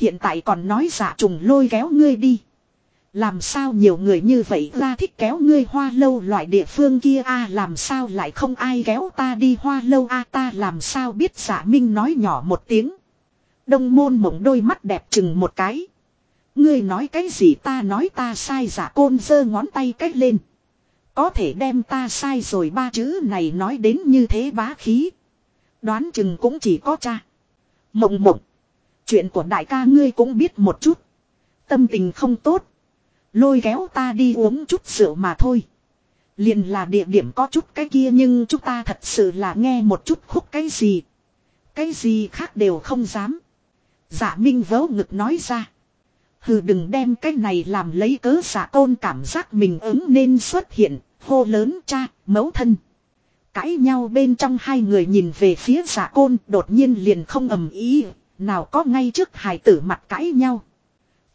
Hiện tại còn nói giả trùng lôi kéo ngươi đi. Làm sao nhiều người như vậy ra thích kéo ngươi hoa lâu loại địa phương kia a, làm sao lại không ai kéo ta đi hoa lâu a, ta làm sao biết giả minh nói nhỏ một tiếng. Đông môn mộng đôi mắt đẹp chừng một cái. Ngươi nói cái gì ta nói ta sai giả côn giơ ngón tay cách lên. Có thể đem ta sai rồi ba chữ này nói đến như thế bá khí. Đoán chừng cũng chỉ có cha. Mộng mộng. Chuyện của đại ca ngươi cũng biết một chút. Tâm tình không tốt. Lôi kéo ta đi uống chút rượu mà thôi. Liền là địa điểm có chút cái kia nhưng chúng ta thật sự là nghe một chút khúc cái gì. Cái gì khác đều không dám. Giả Minh vớ ngực nói ra. Hừ đừng đem cái này làm lấy cớ giả tôn cảm giác mình ứng nên xuất hiện, hô lớn cha, mẫu thân. Cãi nhau bên trong hai người nhìn về phía giả côn đột nhiên liền không ầm ý, nào có ngay trước hài tử mặt cãi nhau.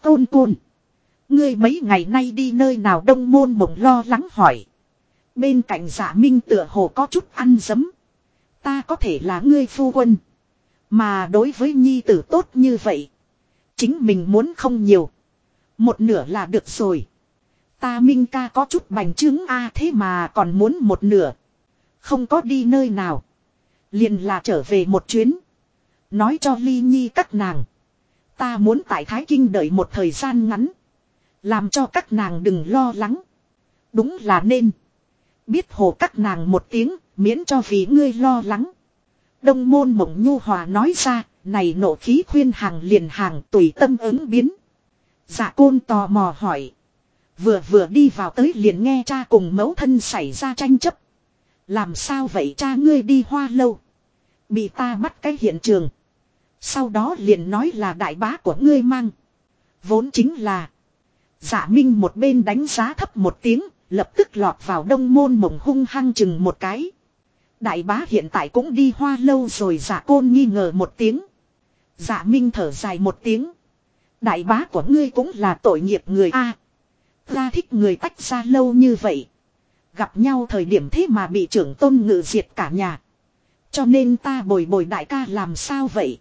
Tôn côn. Ngươi mấy ngày nay đi nơi nào đông môn mộng lo lắng hỏi. Bên cạnh giả minh tựa hồ có chút ăn dấm. Ta có thể là ngươi phu quân. Mà đối với nhi tử tốt như vậy. Chính mình muốn không nhiều. Một nửa là được rồi. Ta minh ca có chút bành trướng a à, thế mà còn muốn một nửa. Không có đi nơi nào. Liền là trở về một chuyến. Nói cho ly nhi các nàng. Ta muốn tại Thái Kinh đợi một thời gian ngắn. Làm cho các nàng đừng lo lắng. Đúng là nên. Biết hồ các nàng một tiếng, miễn cho vì ngươi lo lắng. Đông môn mộng nhu hòa nói ra, này nộ khí khuyên hàng liền hàng tùy tâm ứng biến. Dạ côn tò mò hỏi. Vừa vừa đi vào tới liền nghe cha cùng mẫu thân xảy ra tranh chấp. Làm sao vậy cha ngươi đi hoa lâu. Bị ta bắt cái hiện trường. Sau đó liền nói là đại bá của ngươi mang. Vốn chính là. Giả minh một bên đánh giá thấp một tiếng, lập tức lọt vào đông môn mộng hung hăng chừng một cái. Đại bá hiện tại cũng đi hoa lâu rồi giả côn nghi ngờ một tiếng. Giả minh thở dài một tiếng. Đại bá của ngươi cũng là tội nghiệp người A. ra thích người tách ra lâu như vậy. Gặp nhau thời điểm thế mà bị trưởng tôn ngự diệt cả nhà. Cho nên ta bồi bồi đại ca làm sao vậy?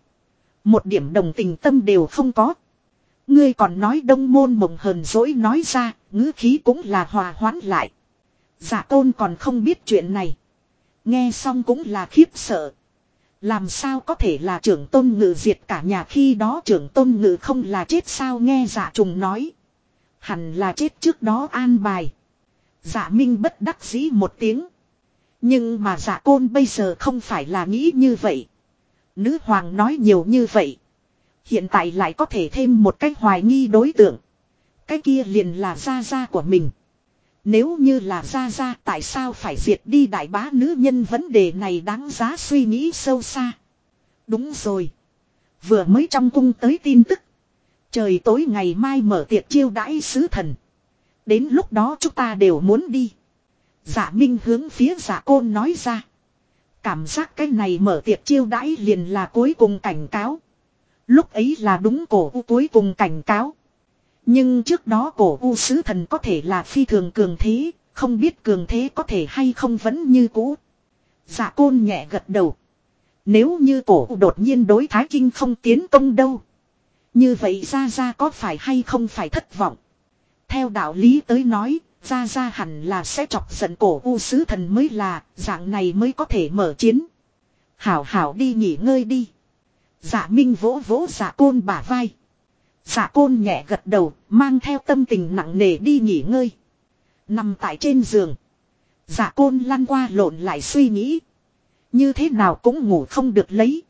Một điểm đồng tình tâm đều không có. Ngươi còn nói đông môn mộng hờn dỗi nói ra, ngữ khí cũng là hòa hoãn lại. Giả tôn còn không biết chuyện này. Nghe xong cũng là khiếp sợ. Làm sao có thể là trưởng tôn ngự diệt cả nhà khi đó trưởng tôn ngự không là chết sao nghe giả trùng nói. Hẳn là chết trước đó an bài. Giả minh bất đắc dĩ một tiếng. Nhưng mà giả côn bây giờ không phải là nghĩ như vậy. Nữ hoàng nói nhiều như vậy. Hiện tại lại có thể thêm một cách hoài nghi đối tượng. Cái kia liền là gia gia của mình. Nếu như là gia gia, tại sao phải diệt đi đại bá nữ nhân vấn đề này đáng giá suy nghĩ sâu xa. Đúng rồi. Vừa mới trong cung tới tin tức. Trời tối ngày mai mở tiệc chiêu đãi sứ thần. Đến lúc đó chúng ta đều muốn đi. Dạ minh hướng phía Dạ côn nói ra. Cảm giác cái này mở tiệc chiêu đãi liền là cuối cùng cảnh cáo. Lúc ấy là đúng cổ u cuối cùng cảnh cáo. Nhưng trước đó cổ u sứ thần có thể là phi thường cường thế, không biết cường thế có thể hay không vẫn như cũ. Dạ côn nhẹ gật đầu. Nếu như cổ u đột nhiên đối thái kinh không tiến công đâu. Như vậy ra ra có phải hay không phải thất vọng. Theo đạo lý tới nói, ra ra hẳn là sẽ chọc giận cổ u sứ thần mới là, dạng này mới có thể mở chiến. Hảo hảo đi nghỉ ngơi đi. Dạ Minh vỗ vỗ dạ côn bả vai. Dạ côn nhẹ gật đầu, mang theo tâm tình nặng nề đi nghỉ ngơi. Nằm tại trên giường. Dạ côn lăn qua lộn lại suy nghĩ. Như thế nào cũng ngủ không được lấy.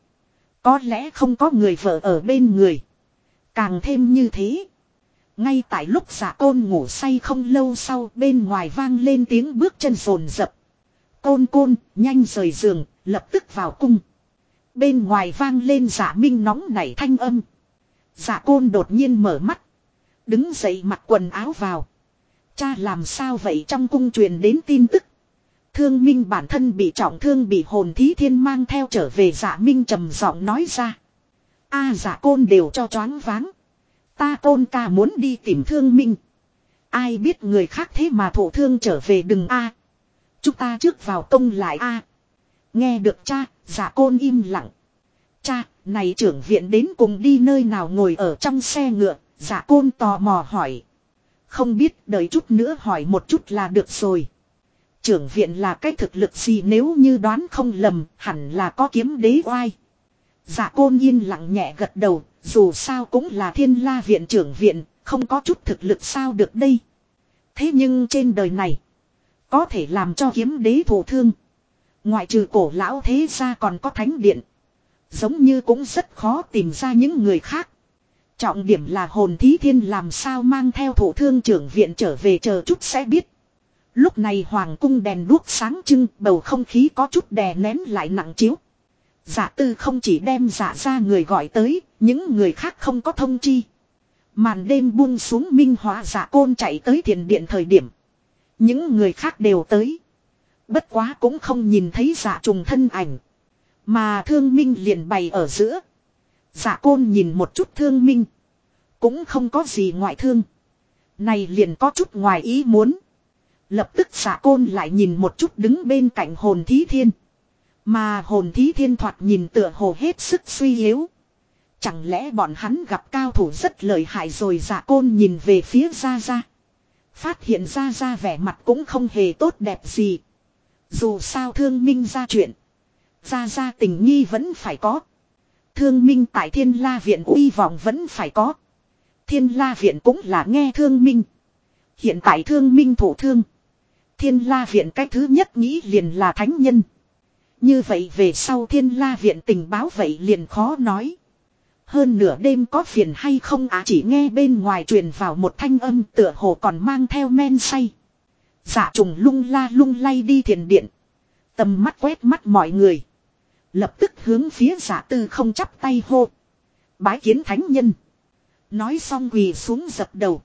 Có lẽ không có người vợ ở bên người. Càng thêm như thế. Ngay tại lúc giả côn ngủ say không lâu sau bên ngoài vang lên tiếng bước chân rồn rập. Côn côn, nhanh rời giường, lập tức vào cung. Bên ngoài vang lên giả minh nóng nảy thanh âm. Giả côn đột nhiên mở mắt. Đứng dậy mặc quần áo vào. Cha làm sao vậy trong cung truyền đến tin tức. Thương minh bản thân bị trọng thương bị hồn thí thiên mang theo trở về giả minh trầm giọng nói ra. A à, côn đều cho choáng váng. Ta tôn ca muốn đi tìm thương minh. Ai biết người khác thế mà thổ thương trở về đừng a. Chúng ta trước vào công lại a. Nghe được cha, dạ côn im lặng. Cha, này trưởng viện đến cùng đi nơi nào ngồi ở trong xe ngựa, dạ côn tò mò hỏi. Không biết đợi chút nữa hỏi một chút là được rồi. Trưởng viện là cái thực lực gì nếu như đoán không lầm, hẳn là có kiếm đế oai. Dạ côn yên lặng nhẹ gật đầu, dù sao cũng là thiên la viện trưởng viện, không có chút thực lực sao được đây. Thế nhưng trên đời này, có thể làm cho kiếm đế thổ thương. Ngoại trừ cổ lão thế ra còn có thánh điện. Giống như cũng rất khó tìm ra những người khác. Trọng điểm là hồn thí thiên làm sao mang theo thổ thương trưởng viện trở về chờ chút sẽ biết. Lúc này hoàng cung đèn đuốc sáng trưng bầu không khí có chút đè nén lại nặng chiếu. Giả tư không chỉ đem giả ra người gọi tới, những người khác không có thông chi. Màn đêm buông xuống minh hóa giả côn chạy tới thiền điện thời điểm. Những người khác đều tới. Bất quá cũng không nhìn thấy giả trùng thân ảnh. Mà thương minh liền bày ở giữa. Giả côn nhìn một chút thương minh. Cũng không có gì ngoại thương. Này liền có chút ngoài ý muốn. Lập tức giả côn lại nhìn một chút đứng bên cạnh hồn thí thiên. Mà hồn thí thiên thoạt nhìn tựa hồ hết sức suy yếu. Chẳng lẽ bọn hắn gặp cao thủ rất lợi hại rồi giả côn nhìn về phía ra ra. Phát hiện ra ra vẻ mặt cũng không hề tốt đẹp gì. Dù sao thương minh ra chuyện. Ra ra tình nghi vẫn phải có. Thương minh tại thiên la viện uy vọng vẫn phải có. Thiên la viện cũng là nghe thương minh. Hiện tại thương minh thủ thương. Thiên la viện cách thứ nhất nghĩ liền là thánh nhân. Như vậy về sau thiên la viện tình báo vậy liền khó nói. Hơn nửa đêm có phiền hay không á chỉ nghe bên ngoài truyền vào một thanh âm tựa hồ còn mang theo men say. Giả trùng lung la lung lay đi thiền điện. Tầm mắt quét mắt mọi người. Lập tức hướng phía giả tư không chắp tay hô. Bái kiến thánh nhân. Nói xong quỳ xuống dập đầu.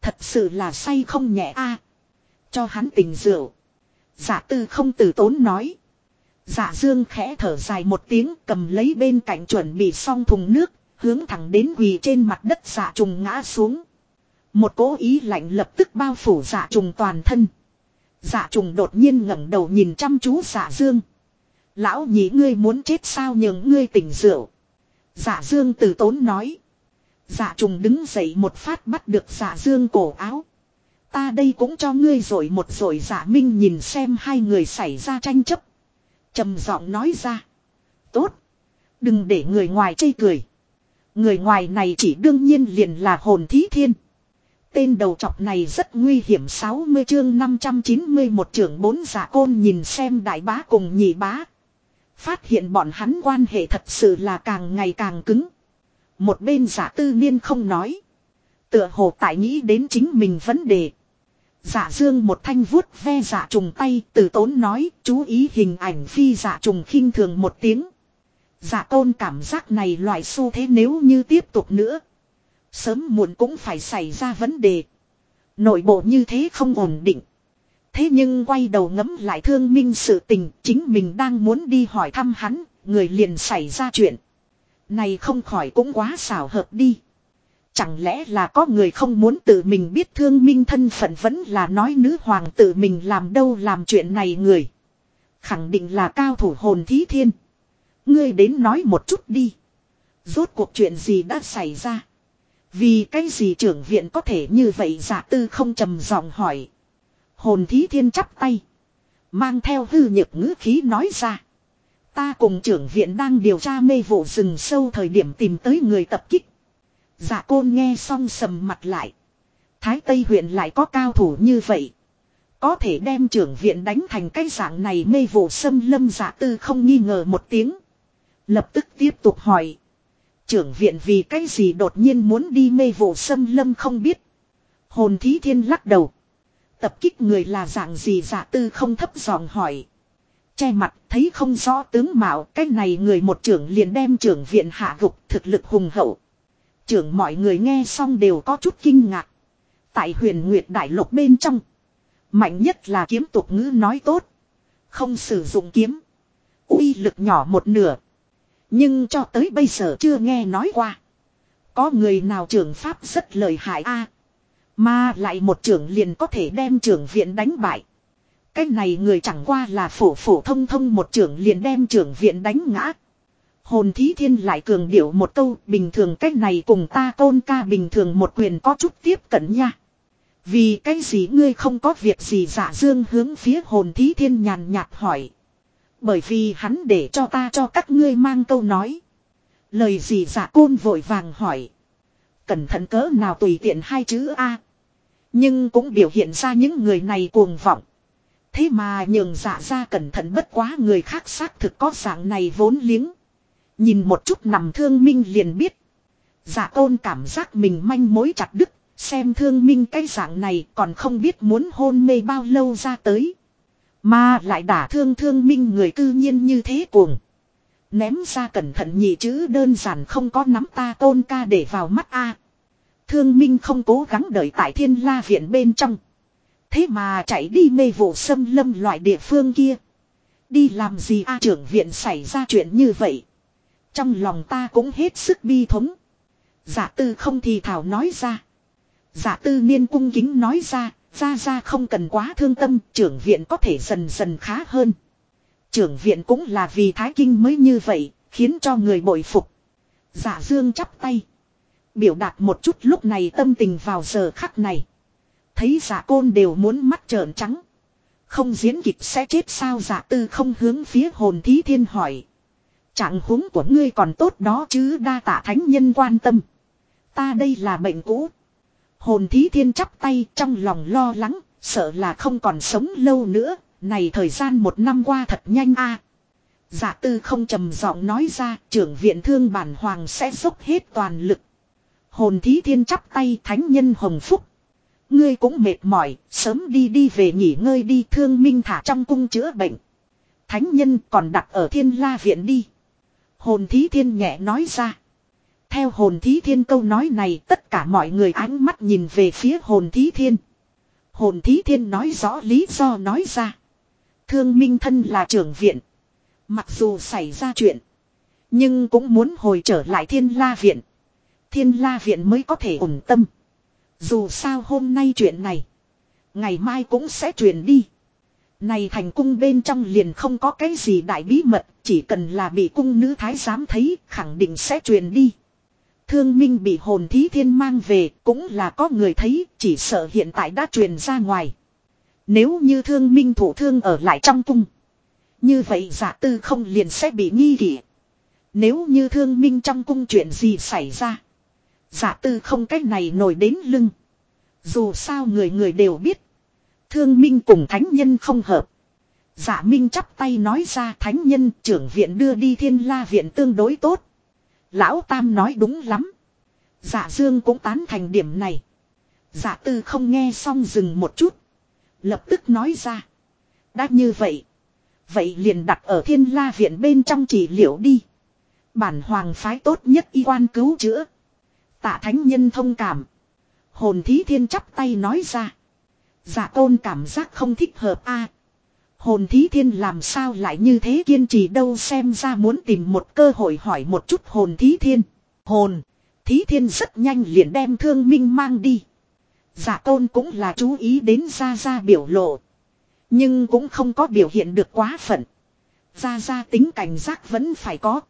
Thật sự là say không nhẹ a Cho hắn tình rượu. Giả tư không từ tốn nói. Dạ dương khẽ thở dài một tiếng cầm lấy bên cạnh chuẩn bị xong thùng nước. Hướng thẳng đến quỳ trên mặt đất Dạ trùng ngã xuống. Một cố ý lạnh lập tức bao phủ Dạ trùng toàn thân. Dạ trùng đột nhiên ngẩng đầu nhìn chăm chú Dạ dương. Lão nhí ngươi muốn chết sao nhường ngươi tỉnh rượu. Dạ dương từ tốn nói. Dạ trùng đứng dậy một phát bắt được Dạ dương cổ áo. Ta đây cũng cho ngươi rồi một rồi Dạ minh nhìn xem hai người xảy ra tranh chấp trầm giọng nói ra. Tốt. Đừng để người ngoài chây cười. Người ngoài này chỉ đương nhiên liền là hồn thí thiên. Tên đầu trọc này rất nguy hiểm 60 chương 591 trưởng bốn giả côn nhìn xem đại bá cùng nhị bá. Phát hiện bọn hắn quan hệ thật sự là càng ngày càng cứng. Một bên giả tư niên không nói. Tựa hồ tại nghĩ đến chính mình vấn đề. Giả dương một thanh vuốt ve giả trùng tay từ tốn nói chú ý hình ảnh phi giả trùng khinh thường một tiếng. Giả tôn cảm giác này loại xu thế nếu như tiếp tục nữa. Sớm muộn cũng phải xảy ra vấn đề. Nội bộ như thế không ổn định. Thế nhưng quay đầu ngấm lại thương minh sự tình chính mình đang muốn đi hỏi thăm hắn, người liền xảy ra chuyện. Này không khỏi cũng quá xảo hợp đi. Chẳng lẽ là có người không muốn tự mình biết thương minh thân phận vẫn là nói nữ hoàng tự mình làm đâu làm chuyện này người. Khẳng định là cao thủ hồn thí thiên. Ngươi đến nói một chút đi. Rốt cuộc chuyện gì đã xảy ra. Vì cái gì trưởng viện có thể như vậy giả tư không trầm giọng hỏi. Hồn thí thiên chắp tay. Mang theo hư nhược ngữ khí nói ra. Ta cùng trưởng viện đang điều tra mê vụ rừng sâu thời điểm tìm tới người tập kích. Dạ côn nghe xong sầm mặt lại. Thái Tây huyện lại có cao thủ như vậy. Có thể đem trưởng viện đánh thành cái dạng này mê vụ sâm lâm dạ tư không nghi ngờ một tiếng. Lập tức tiếp tục hỏi. Trưởng viện vì cái gì đột nhiên muốn đi mê vụ sâm lâm không biết. Hồn thí thiên lắc đầu. Tập kích người là dạng gì dạ tư không thấp giọng hỏi. Che mặt thấy không rõ tướng mạo, cái này người một trưởng liền đem trưởng viện hạ gục thực lực hùng hậu. Trưởng mọi người nghe xong đều có chút kinh ngạc. Tại huyền nguyệt đại lục bên trong. Mạnh nhất là kiếm tục ngữ nói tốt. Không sử dụng kiếm. uy lực nhỏ một nửa. Nhưng cho tới bây giờ chưa nghe nói qua. Có người nào trưởng pháp rất lợi hại a Mà lại một trưởng liền có thể đem trưởng viện đánh bại. Cái này người chẳng qua là phổ phổ thông thông một trưởng liền đem trưởng viện đánh ngã. Hồn thí thiên lại cường điệu một câu, bình thường cách này cùng ta tôn ca bình thường một quyền có chút tiếp cận nha. Vì cái gì ngươi không có việc gì giả dương hướng phía hồn thí thiên nhàn nhạt hỏi. Bởi vì hắn để cho ta cho các ngươi mang câu nói. Lời gì giả côn vội vàng hỏi. Cẩn thận cỡ nào tùy tiện hai chữ A. Nhưng cũng biểu hiện ra những người này cuồng vọng. Thế mà nhường giả ra cẩn thận bất quá người khác xác thực có dạng này vốn liếng. Nhìn một chút nằm thương minh liền biết. Dạ Giả tôn cảm giác mình manh mối chặt đứt, Xem thương minh cái dạng này còn không biết muốn hôn mê bao lâu ra tới. Mà lại đả thương thương minh người cư nhiên như thế cuồng. Ném ra cẩn thận nhị chữ đơn giản không có nắm ta tôn ca để vào mắt a. Thương minh không cố gắng đợi tại thiên la viện bên trong. Thế mà chạy đi mê vụ xâm lâm loại địa phương kia. Đi làm gì a trưởng viện xảy ra chuyện như vậy. Trong lòng ta cũng hết sức bi thống. Giả tư không thì thảo nói ra. Giả tư niên cung kính nói ra, ra ra không cần quá thương tâm, trưởng viện có thể dần dần khá hơn. Trưởng viện cũng là vì Thái Kinh mới như vậy, khiến cho người bội phục. Giả dương chắp tay. Biểu đạt một chút lúc này tâm tình vào giờ khắc này. Thấy giả côn đều muốn mắt trợn trắng. Không diễn kịch sẽ chết sao giả tư không hướng phía hồn thí thiên hỏi. Trạng huống của ngươi còn tốt đó chứ đa tạ thánh nhân quan tâm. Ta đây là bệnh cũ. Hồn thí thiên chắp tay trong lòng lo lắng, sợ là không còn sống lâu nữa, này thời gian một năm qua thật nhanh a. À. Tư không trầm giọng nói ra, trưởng viện thương bản hoàng sẽ dốc hết toàn lực. Hồn thí thiên chắp tay thánh nhân hồng phúc. Ngươi cũng mệt mỏi, sớm đi đi về nghỉ ngơi đi thương minh thả trong cung chữa bệnh. Thánh nhân còn đặt ở thiên la viện đi. Hồn thí thiên nhẹ nói ra. Theo hồn thí thiên câu nói này, tất cả mọi người ánh mắt nhìn về phía hồn thí thiên. Hồn thí thiên nói rõ lý do nói ra. Thương minh thân là trưởng viện. Mặc dù xảy ra chuyện. Nhưng cũng muốn hồi trở lại thiên la viện. Thiên la viện mới có thể ổn tâm. Dù sao hôm nay chuyện này. Ngày mai cũng sẽ truyền đi. Này thành cung bên trong liền không có cái gì đại bí mật. Chỉ cần là bị cung nữ thái giám thấy, khẳng định sẽ truyền đi. Thương Minh bị hồn thí thiên mang về, cũng là có người thấy, chỉ sợ hiện tại đã truyền ra ngoài. Nếu như thương minh thủ thương ở lại trong cung. Như vậy giả tư không liền sẽ bị nghi kỷ. Nếu như thương minh trong cung chuyện gì xảy ra. Giả tư không cách này nổi đến lưng. Dù sao người người đều biết. Thương minh cùng thánh nhân không hợp. Giả minh chắp tay nói ra, thánh nhân, trưởng viện đưa đi thiên la viện tương đối tốt. Lão Tam nói, đúng lắm. giả Dương cũng tán thành điểm này. giả Tư không nghe xong dừng một chút. Lập tức nói ra. Đã như vậy. Vậy liền đặt ở thiên la viện bên trong chỉ liệu đi. Bản hoàng phái tốt nhất y quan cứu chữa. Tạ thánh nhân thông cảm. Hồn thí thiên chắp tay nói ra. Dạ tôn cảm giác không thích hợp a Hồn thí thiên làm sao lại như thế kiên trì đâu xem ra muốn tìm một cơ hội hỏi một chút hồn thí thiên. Hồn, thí thiên rất nhanh liền đem thương minh mang đi. Giả tôn cũng là chú ý đến ra ra biểu lộ. Nhưng cũng không có biểu hiện được quá phận. Ra ra tính cảnh giác vẫn phải có.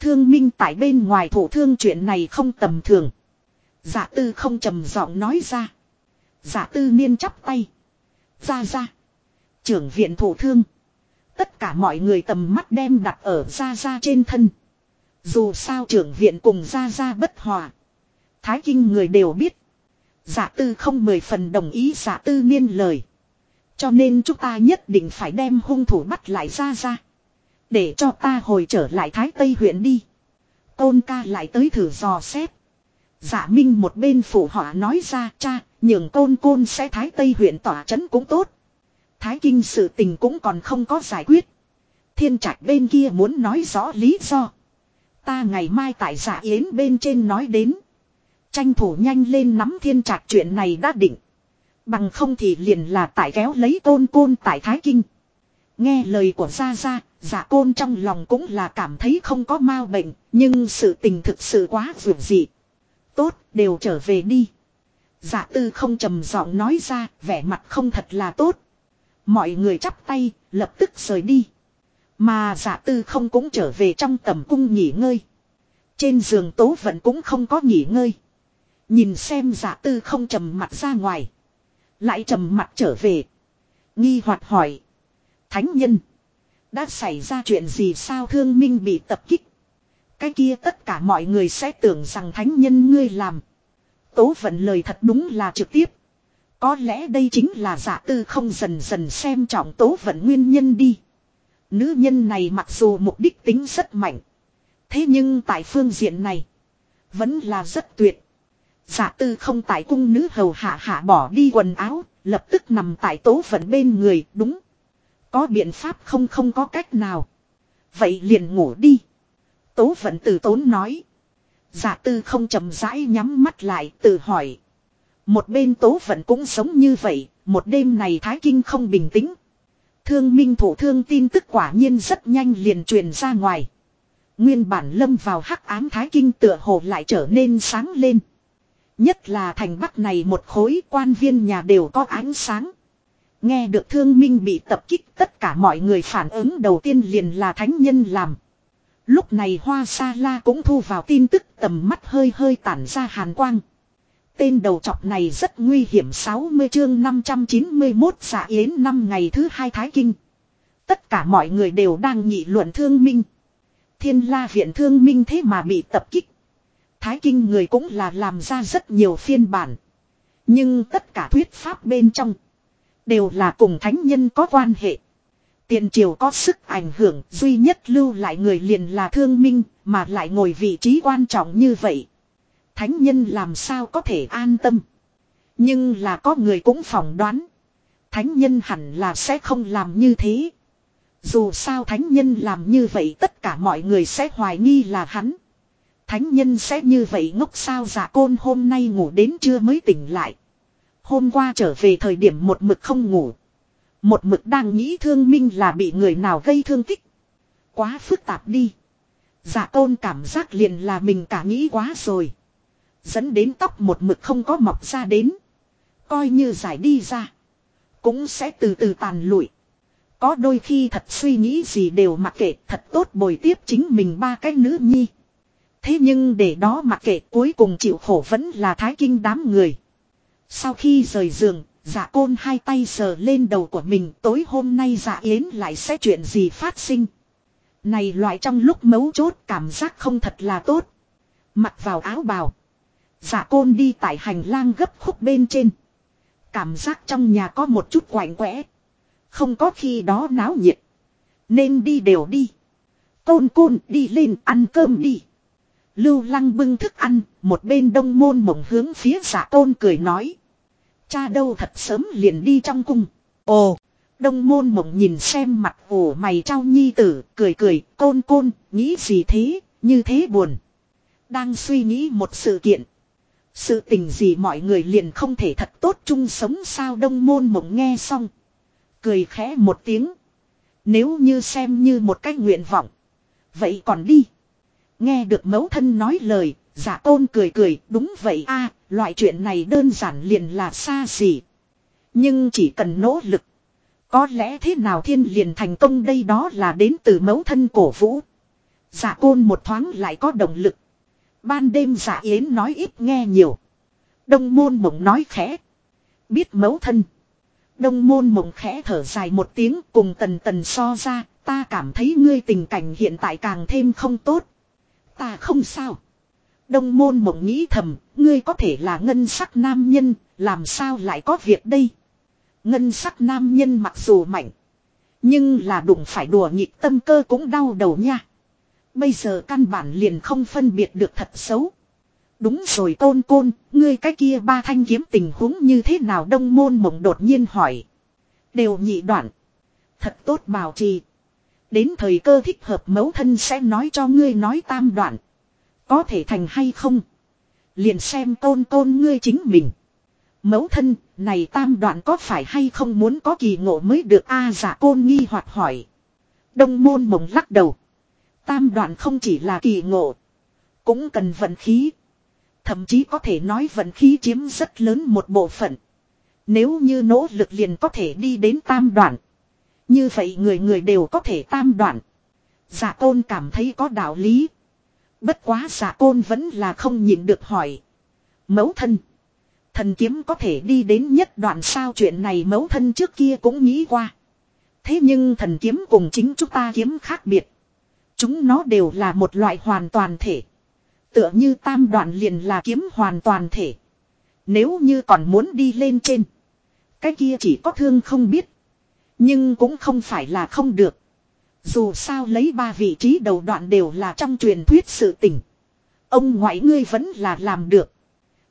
Thương minh tại bên ngoài thủ thương chuyện này không tầm thường. Giả tư không trầm giọng nói ra. Giả tư niên chắp tay. Ra ra. Trưởng viện thủ thương. Tất cả mọi người tầm mắt đem đặt ở Gia Gia trên thân. Dù sao trưởng viện cùng Gia Gia bất hòa. Thái kinh người đều biết. Giả tư không mười phần đồng ý giả tư niên lời. Cho nên chúng ta nhất định phải đem hung thủ bắt lại Gia Gia. Để cho ta hồi trở lại Thái Tây huyện đi. Tôn ca lại tới thử dò xét. Giả minh một bên phụ họa nói ra cha, nhường côn côn sẽ Thái Tây huyện tỏa chấn cũng tốt. Thái kinh sự tình cũng còn không có giải quyết. Thiên trạch bên kia muốn nói rõ lý do. Ta ngày mai tại giả yến bên trên nói đến. Tranh thủ nhanh lên nắm thiên trạch chuyện này đã định. Bằng không thì liền là tại kéo lấy tôn côn tại Thái Kinh. Nghe lời của Gia Gia, giả côn trong lòng cũng là cảm thấy không có mau bệnh, nhưng sự tình thực sự quá vượt dị. Tốt, đều trở về đi. Dạ tư không trầm giọng nói ra, vẻ mặt không thật là tốt. Mọi người chắp tay, lập tức rời đi. Mà giả tư không cũng trở về trong tầm cung nghỉ ngơi. Trên giường tố vận cũng không có nghỉ ngơi. Nhìn xem giả tư không trầm mặt ra ngoài. Lại trầm mặt trở về. Nghi hoạt hỏi. Thánh nhân. Đã xảy ra chuyện gì sao thương minh bị tập kích. Cái kia tất cả mọi người sẽ tưởng rằng thánh nhân ngươi làm. Tố vận lời thật đúng là trực tiếp. Có lẽ đây chính là giả tư không dần dần xem trọng tố vận nguyên nhân đi. Nữ nhân này mặc dù mục đích tính rất mạnh. Thế nhưng tại phương diện này. Vẫn là rất tuyệt. Giả tư không tại cung nữ hầu hạ hạ bỏ đi quần áo. Lập tức nằm tại tố vận bên người, đúng. Có biện pháp không không có cách nào. Vậy liền ngủ đi. Tố vận từ tốn nói. Giả tư không chậm rãi nhắm mắt lại tự hỏi. Một bên tố vẫn cũng sống như vậy, một đêm này Thái Kinh không bình tĩnh. Thương minh thủ thương tin tức quả nhiên rất nhanh liền truyền ra ngoài. Nguyên bản lâm vào hắc ám Thái Kinh tựa hồ lại trở nên sáng lên. Nhất là thành bắc này một khối quan viên nhà đều có ánh sáng. Nghe được thương minh bị tập kích tất cả mọi người phản ứng đầu tiên liền là thánh nhân làm. Lúc này hoa sa la cũng thu vào tin tức tầm mắt hơi hơi tản ra hàn quang. Tên đầu trọc này rất nguy hiểm 60 chương 591 giả dạ yến năm ngày thứ hai Thái Kinh. Tất cả mọi người đều đang nghị luận thương minh. Thiên la viện thương minh thế mà bị tập kích. Thái Kinh người cũng là làm ra rất nhiều phiên bản. Nhưng tất cả thuyết pháp bên trong. Đều là cùng thánh nhân có quan hệ. Tiền triều có sức ảnh hưởng, duy nhất lưu lại người liền là thương minh, mà lại ngồi vị trí quan trọng như vậy. Thánh nhân làm sao có thể an tâm. Nhưng là có người cũng phỏng đoán. Thánh nhân hẳn là sẽ không làm như thế. Dù sao thánh nhân làm như vậy tất cả mọi người sẽ hoài nghi là hắn. Thánh nhân sẽ như vậy ngốc sao giả côn hôm nay ngủ đến trưa mới tỉnh lại. Hôm qua trở về thời điểm một mực không ngủ. Một mực đang nghĩ thương minh là bị người nào gây thương tích. Quá phức tạp đi. Giả tôn cảm giác liền là mình cả nghĩ quá rồi. Dẫn đến tóc một mực không có mọc ra đến. Coi như giải đi ra. Cũng sẽ từ từ tàn lụi. Có đôi khi thật suy nghĩ gì đều mặc kệ thật tốt bồi tiếp chính mình ba cái nữ nhi. Thế nhưng để đó mặc kệ cuối cùng chịu khổ vẫn là thái kinh đám người. Sau khi rời giường, dạ côn hai tay sờ lên đầu của mình tối hôm nay dạ yến lại sẽ chuyện gì phát sinh. Này loại trong lúc mấu chốt cảm giác không thật là tốt. Mặc vào áo bào. Dạ côn đi tại hành lang gấp khúc bên trên. Cảm giác trong nhà có một chút quạnh quẽ. Không có khi đó náo nhiệt. Nên đi đều đi. Côn côn đi lên ăn cơm đi. Lưu lăng bưng thức ăn, một bên đông môn mộng hướng phía dạ giả tôn cười nói. Cha đâu thật sớm liền đi trong cung. Ồ, đông môn mộng nhìn xem mặt ủ mày trao nhi tử, cười cười, côn côn, nghĩ gì thế, như thế buồn. Đang suy nghĩ một sự kiện. Sự tình gì mọi người liền không thể thật tốt chung sống sao đông môn mộng nghe xong. Cười khẽ một tiếng. Nếu như xem như một cái nguyện vọng. Vậy còn đi. Nghe được mẫu thân nói lời, giả tôn cười cười, đúng vậy a loại chuyện này đơn giản liền là xa xỉ. Nhưng chỉ cần nỗ lực. Có lẽ thế nào thiên liền thành công đây đó là đến từ mẫu thân cổ vũ. Giả côn một thoáng lại có động lực. Ban đêm giả yến nói ít nghe nhiều. Đông môn mộng nói khẽ. Biết mẫu thân. Đông môn mộng khẽ thở dài một tiếng cùng tần tần so ra. Ta cảm thấy ngươi tình cảnh hiện tại càng thêm không tốt. Ta không sao. Đông môn mộng nghĩ thầm, ngươi có thể là ngân sắc nam nhân, làm sao lại có việc đây? Ngân sắc nam nhân mặc dù mạnh, nhưng là đụng phải đùa nghịch tâm cơ cũng đau đầu nha. Bây giờ căn bản liền không phân biệt được thật xấu. Đúng rồi tôn côn, ngươi cái kia ba thanh kiếm tình huống như thế nào đông môn mộng đột nhiên hỏi. Đều nhị đoạn. Thật tốt bảo trì. Đến thời cơ thích hợp mẫu thân sẽ nói cho ngươi nói tam đoạn. Có thể thành hay không? Liền xem tôn tôn ngươi chính mình. Mẫu thân, này tam đoạn có phải hay không muốn có kỳ ngộ mới được a giả côn nghi hoặc hỏi. Đông môn mộng lắc đầu. Tam đoạn không chỉ là kỳ ngộ. Cũng cần vận khí. Thậm chí có thể nói vận khí chiếm rất lớn một bộ phận. Nếu như nỗ lực liền có thể đi đến tam đoạn. Như vậy người người đều có thể tam đoạn. Giả tôn cảm thấy có đạo lý. Bất quá giả côn vẫn là không nhịn được hỏi. Mẫu thân. Thần kiếm có thể đi đến nhất đoạn sao chuyện này mẫu thân trước kia cũng nghĩ qua. Thế nhưng thần kiếm cùng chính chúng ta kiếm khác biệt. Chúng nó đều là một loại hoàn toàn thể. Tựa như tam đoạn liền là kiếm hoàn toàn thể. Nếu như còn muốn đi lên trên. Cái kia chỉ có thương không biết. Nhưng cũng không phải là không được. Dù sao lấy ba vị trí đầu đoạn đều là trong truyền thuyết sự tình. Ông ngoại ngươi vẫn là làm được.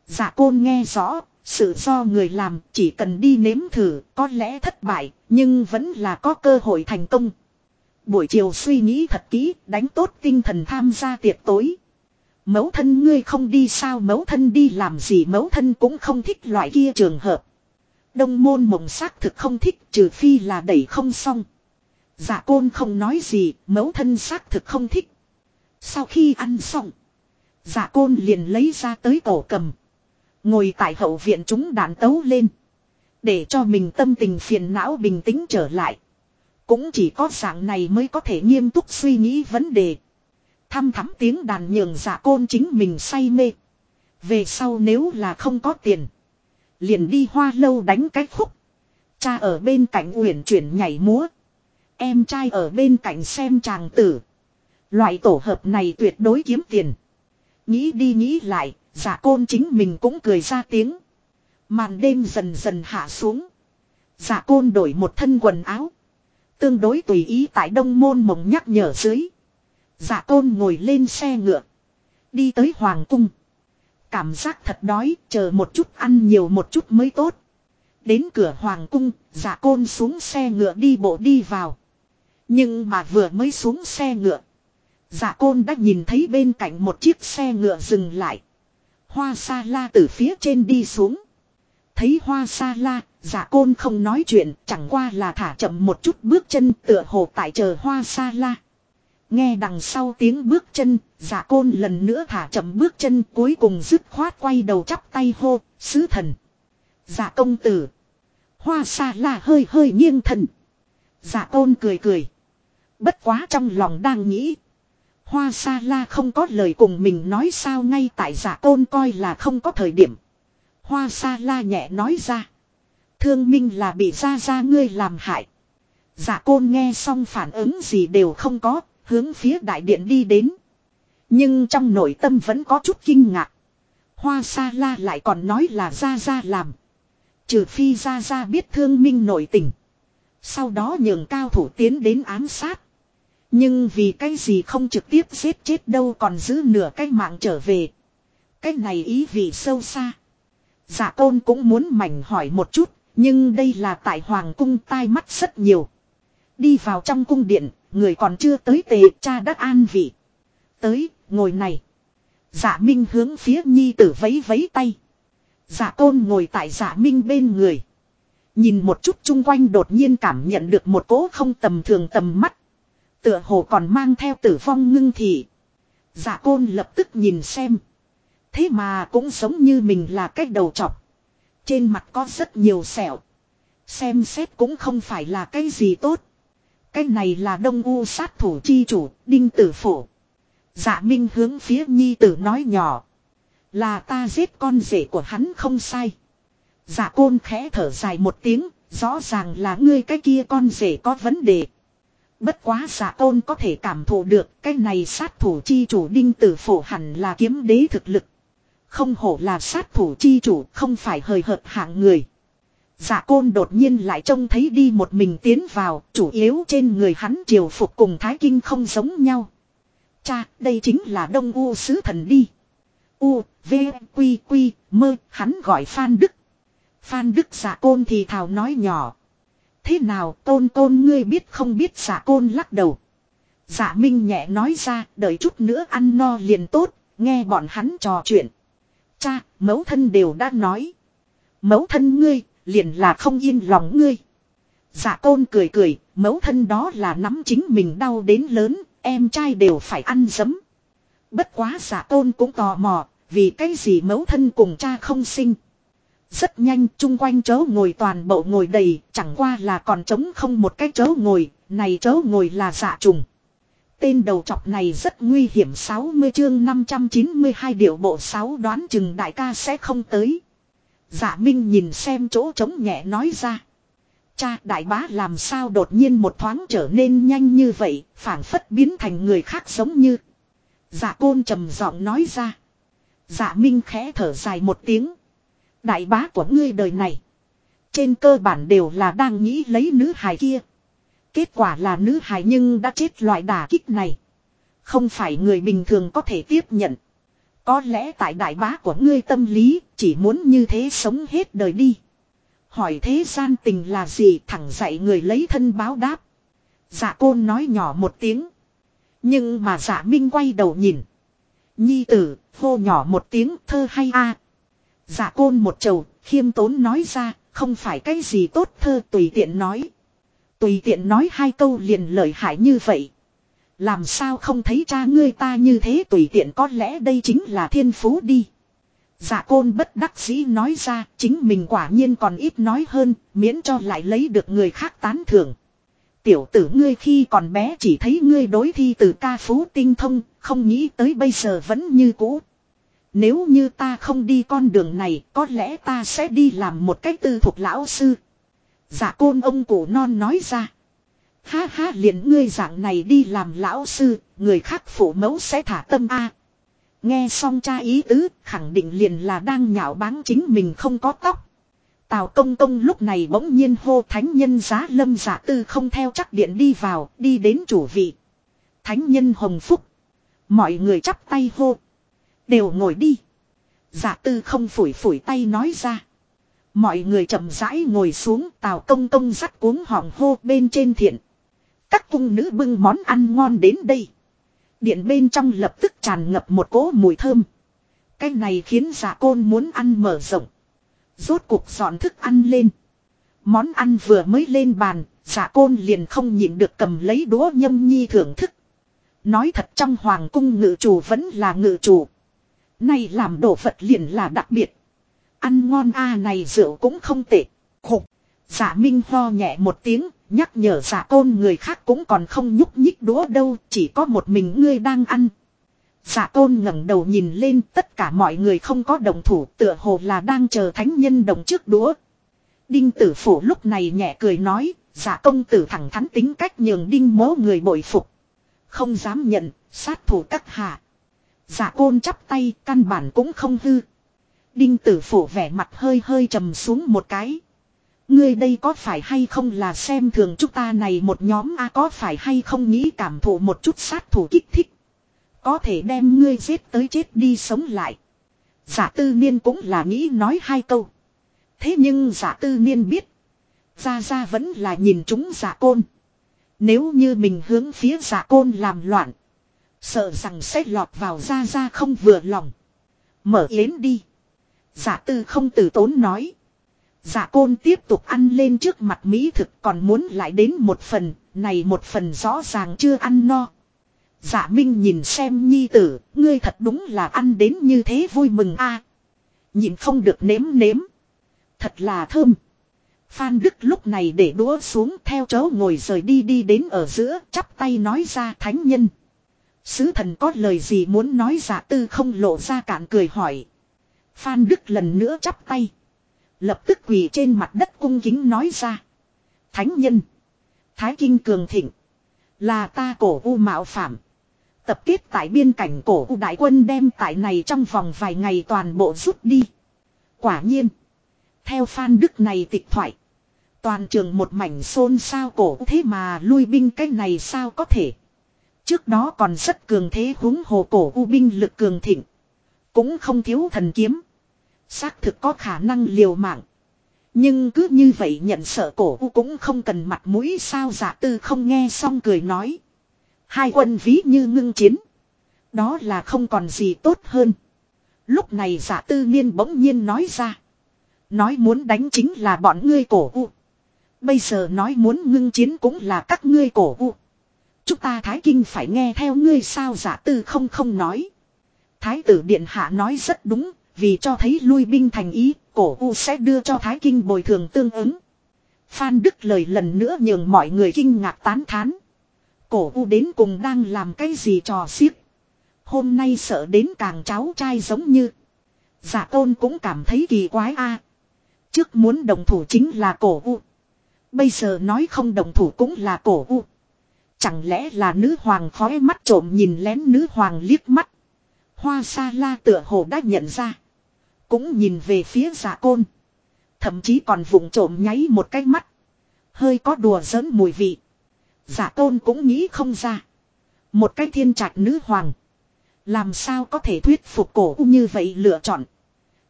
Dạ côn nghe rõ, sự do người làm chỉ cần đi nếm thử, có lẽ thất bại, nhưng vẫn là có cơ hội thành công. Buổi chiều suy nghĩ thật kỹ, đánh tốt tinh thần tham gia tiệc tối. Mẫu thân ngươi không đi sao mẫu thân đi làm gì mẫu thân cũng không thích loại kia trường hợp. Đông môn mộng xác thực không thích trừ phi là đẩy không xong. Dạ côn không nói gì, mẫu thân xác thực không thích. Sau khi ăn xong, dạ côn liền lấy ra tới tổ cầm. Ngồi tại hậu viện chúng đàn tấu lên. Để cho mình tâm tình phiền não bình tĩnh trở lại. Cũng chỉ có dạng này mới có thể nghiêm túc suy nghĩ vấn đề. Thăm thắm tiếng đàn nhường dạ côn chính mình say mê. Về sau nếu là không có tiền. Liền đi hoa lâu đánh cái khúc. Cha ở bên cạnh uyển chuyển nhảy múa. Em trai ở bên cạnh xem chàng tử. Loại tổ hợp này tuyệt đối kiếm tiền. Nghĩ đi nghĩ lại, giả côn chính mình cũng cười ra tiếng. Màn đêm dần dần hạ xuống. Giả côn đổi một thân quần áo. Tương đối tùy ý tại đông môn mộng nhắc nhở dưới. Giả côn ngồi lên xe ngựa. Đi tới Hoàng cung. Cảm giác thật đói, chờ một chút ăn nhiều một chút mới tốt. Đến cửa Hoàng cung, giả côn xuống xe ngựa đi bộ đi vào. Nhưng mà vừa mới xuống xe ngựa. giả côn đã nhìn thấy bên cạnh một chiếc xe ngựa dừng lại. Hoa sa la từ phía trên đi xuống. Thấy hoa sa la, giả côn không nói chuyện, chẳng qua là thả chậm một chút bước chân tựa hồ tại chờ hoa sa la. Nghe đằng sau tiếng bước chân, giả côn lần nữa thả chậm bước chân cuối cùng dứt khoát quay đầu chắp tay hô, sứ thần. Giả công tử. Hoa sa la hơi hơi nghiêng thần. Giả côn cười cười. Bất quá trong lòng đang nghĩ. Hoa sa la không có lời cùng mình nói sao ngay tại giả tôn coi là không có thời điểm. Hoa sa la nhẹ nói ra. Thương minh là bị ra ra ngươi làm hại. Giả côn nghe xong phản ứng gì đều không có, hướng phía đại điện đi đến. Nhưng trong nội tâm vẫn có chút kinh ngạc. Hoa sa la lại còn nói là ra ra làm. Trừ phi ra ra biết thương minh nội tình. Sau đó nhường cao thủ tiến đến ám sát. Nhưng vì cái gì không trực tiếp giết chết đâu còn giữ nửa cái mạng trở về. Cái này ý vị sâu xa. Giả tôn cũng muốn mảnh hỏi một chút, nhưng đây là tại hoàng cung tai mắt rất nhiều. Đi vào trong cung điện, người còn chưa tới tề cha đã an vị. Tới, ngồi này. Giả minh hướng phía nhi tử vấy vấy tay. Giả tôn ngồi tại giả minh bên người. Nhìn một chút chung quanh đột nhiên cảm nhận được một cỗ không tầm thường tầm mắt. Tựa hồ còn mang theo tử vong ngưng thị. Dạ côn lập tức nhìn xem. Thế mà cũng giống như mình là cái đầu chọc. Trên mặt có rất nhiều sẹo. Xem xét cũng không phải là cái gì tốt. Cái này là đông u sát thủ chi chủ, đinh tử phổ. Dạ minh hướng phía nhi tử nói nhỏ. Là ta giết con rể của hắn không sai. Dạ côn khẽ thở dài một tiếng, rõ ràng là ngươi cái kia con rể có vấn đề. Bất quá giả tôn có thể cảm thụ được cái này sát thủ chi chủ đinh tử phổ hẳn là kiếm đế thực lực. Không hổ là sát thủ chi chủ không phải hời hợt hạng người. Giả côn đột nhiên lại trông thấy đi một mình tiến vào, chủ yếu trên người hắn triều phục cùng thái kinh không giống nhau. Cha, đây chính là đông u sứ thần đi. U, V, Quy, Quy, mơ, hắn gọi Phan Đức. Phan Đức giả côn thì thào nói nhỏ. Thế nào tôn tôn ngươi biết không biết giả côn lắc đầu. Giả minh nhẹ nói ra đợi chút nữa ăn no liền tốt, nghe bọn hắn trò chuyện. Cha, mẫu thân đều đã nói. Mẫu thân ngươi, liền là không yên lòng ngươi. giả tôn cười cười, mẫu thân đó là nắm chính mình đau đến lớn, em trai đều phải ăn dấm. Bất quá giả tôn cũng tò mò, vì cái gì mẫu thân cùng cha không sinh. Rất nhanh chung quanh chớ ngồi toàn bộ ngồi đầy, chẳng qua là còn trống không một cái chớ ngồi, này chớ ngồi là dạ trùng. Tên đầu chọc này rất nguy hiểm 60 chương 592 điệu bộ 6 đoán chừng đại ca sẽ không tới. Dạ Minh nhìn xem chỗ trống nhẹ nói ra. Cha đại bá làm sao đột nhiên một thoáng trở nên nhanh như vậy, phản phất biến thành người khác giống như. Dạ côn trầm giọng nói ra. Dạ Minh khẽ thở dài một tiếng. Đại bá của ngươi đời này. Trên cơ bản đều là đang nghĩ lấy nữ hài kia. Kết quả là nữ hài nhưng đã chết loại đả kích này. Không phải người bình thường có thể tiếp nhận. Có lẽ tại đại bá của ngươi tâm lý chỉ muốn như thế sống hết đời đi. Hỏi thế gian tình là gì thẳng dạy người lấy thân báo đáp. Dạ côn nói nhỏ một tiếng. Nhưng mà dạ minh quay đầu nhìn. Nhi tử, hô nhỏ một tiếng thơ hay a Dạ côn một chầu, khiêm tốn nói ra, không phải cái gì tốt thơ tùy tiện nói. Tùy tiện nói hai câu liền lợi hại như vậy. Làm sao không thấy cha ngươi ta như thế tùy tiện có lẽ đây chính là thiên phú đi. Dạ côn bất đắc dĩ nói ra chính mình quả nhiên còn ít nói hơn miễn cho lại lấy được người khác tán thưởng. Tiểu tử ngươi khi còn bé chỉ thấy ngươi đối thi từ ca phú tinh thông không nghĩ tới bây giờ vẫn như cũ. Nếu như ta không đi con đường này có lẽ ta sẽ đi làm một cách tư thuộc lão sư. giả côn ông cụ non nói ra. Ha ha liền ngươi dạng này đi làm lão sư, người khác phụ mẫu sẽ thả tâm A. Nghe xong cha ý tứ, khẳng định liền là đang nhạo báng chính mình không có tóc. Tào công công lúc này bỗng nhiên hô thánh nhân giá lâm giả tư không theo chắc điện đi vào, đi đến chủ vị. Thánh nhân hồng phúc. Mọi người chắp tay hô. Đều ngồi đi. Giả tư không phủi phủi tay nói ra. Mọi người chậm rãi ngồi xuống tào công công dắt cuống hỏng hô bên trên thiện. Các cung nữ bưng món ăn ngon đến đây. Điện bên trong lập tức tràn ngập một cỗ mùi thơm. Cái này khiến giả côn muốn ăn mở rộng. Rốt cuộc dọn thức ăn lên. Món ăn vừa mới lên bàn, giả côn liền không nhịn được cầm lấy đũa nhâm nhi thưởng thức. Nói thật trong hoàng cung ngự chủ vẫn là ngự chủ. Này làm đồ vật liền là đặc biệt. Ăn ngon a này rượu cũng không tệ. Khục. Giả Minh ho nhẹ một tiếng, nhắc nhở giả côn người khác cũng còn không nhúc nhích đũa đâu, chỉ có một mình ngươi đang ăn. Giả côn ngẩng đầu nhìn lên tất cả mọi người không có đồng thủ tựa hồ là đang chờ thánh nhân đồng trước đũa. Đinh tử phủ lúc này nhẹ cười nói, giả công tử thẳng thắn tính cách nhường đinh mố người bội phục. Không dám nhận, sát thủ các hạ. Dạ côn chắp tay, căn bản cũng không hư. Đinh tử phủ vẻ mặt hơi hơi trầm xuống một cái. Ngươi đây có phải hay không là xem thường chúng ta này một nhóm a có phải hay không nghĩ cảm thụ một chút sát thủ kích thích. Có thể đem ngươi giết tới chết đi sống lại. Giả tư niên cũng là nghĩ nói hai câu. Thế nhưng giả tư niên biết. Ra ra vẫn là nhìn chúng giả côn. Nếu như mình hướng phía giả côn làm loạn. Sợ rằng sẽ lọt vào ra ra không vừa lòng. Mở yến đi. Giả tư không từ tốn nói. Giả côn tiếp tục ăn lên trước mặt mỹ thực còn muốn lại đến một phần, này một phần rõ ràng chưa ăn no. Giả minh nhìn xem nhi tử, ngươi thật đúng là ăn đến như thế vui mừng a. Nhìn không được nếm nếm. Thật là thơm. Phan Đức lúc này để đũa xuống theo chó ngồi rời đi đi đến ở giữa chắp tay nói ra thánh nhân. Sứ thần có lời gì muốn nói giả tư không lộ ra cạn cười hỏi. Phan Đức lần nữa chắp tay. Lập tức quỳ trên mặt đất cung kính nói ra. Thánh nhân. Thái Kinh Cường Thịnh. Là ta cổ u mạo phạm. Tập kết tại biên cảnh cổ u đại quân đem tại này trong vòng vài ngày toàn bộ rút đi. Quả nhiên. Theo Phan Đức này tịch thoại. Toàn trường một mảnh xôn sao cổ thế mà lui binh cái này sao có thể. Trước đó còn rất cường thế húng hồ cổ u binh lực cường thịnh. Cũng không thiếu thần kiếm. Xác thực có khả năng liều mạng. Nhưng cứ như vậy nhận sợ cổ u cũng không cần mặt mũi sao giả tư không nghe xong cười nói. Hai quân ví như ngưng chiến. Đó là không còn gì tốt hơn. Lúc này giả tư niên bỗng nhiên nói ra. Nói muốn đánh chính là bọn ngươi cổ u. Bây giờ nói muốn ngưng chiến cũng là các ngươi cổ u. Chúng ta Thái Kinh phải nghe theo ngươi sao giả tư không không nói. Thái tử Điện Hạ nói rất đúng, vì cho thấy lui binh thành ý, cổ u sẽ đưa cho Thái Kinh bồi thường tương ứng. Phan Đức lời lần nữa nhường mọi người kinh ngạc tán thán. Cổ u đến cùng đang làm cái gì trò xiếc. Hôm nay sợ đến càng cháu trai giống như. Giả tôn cũng cảm thấy kỳ quái a. Trước muốn đồng thủ chính là cổ u. Bây giờ nói không đồng thủ cũng là cổ u. Chẳng lẽ là nữ hoàng khói mắt trộm nhìn lén nữ hoàng liếc mắt. Hoa sa la tựa hồ đã nhận ra. Cũng nhìn về phía giả côn. Thậm chí còn vụng trộm nháy một cái mắt. Hơi có đùa giỡn mùi vị. Dạ giả tôn cũng nghĩ không ra. Một cái thiên trạch nữ hoàng. Làm sao có thể thuyết phục cổ như vậy lựa chọn.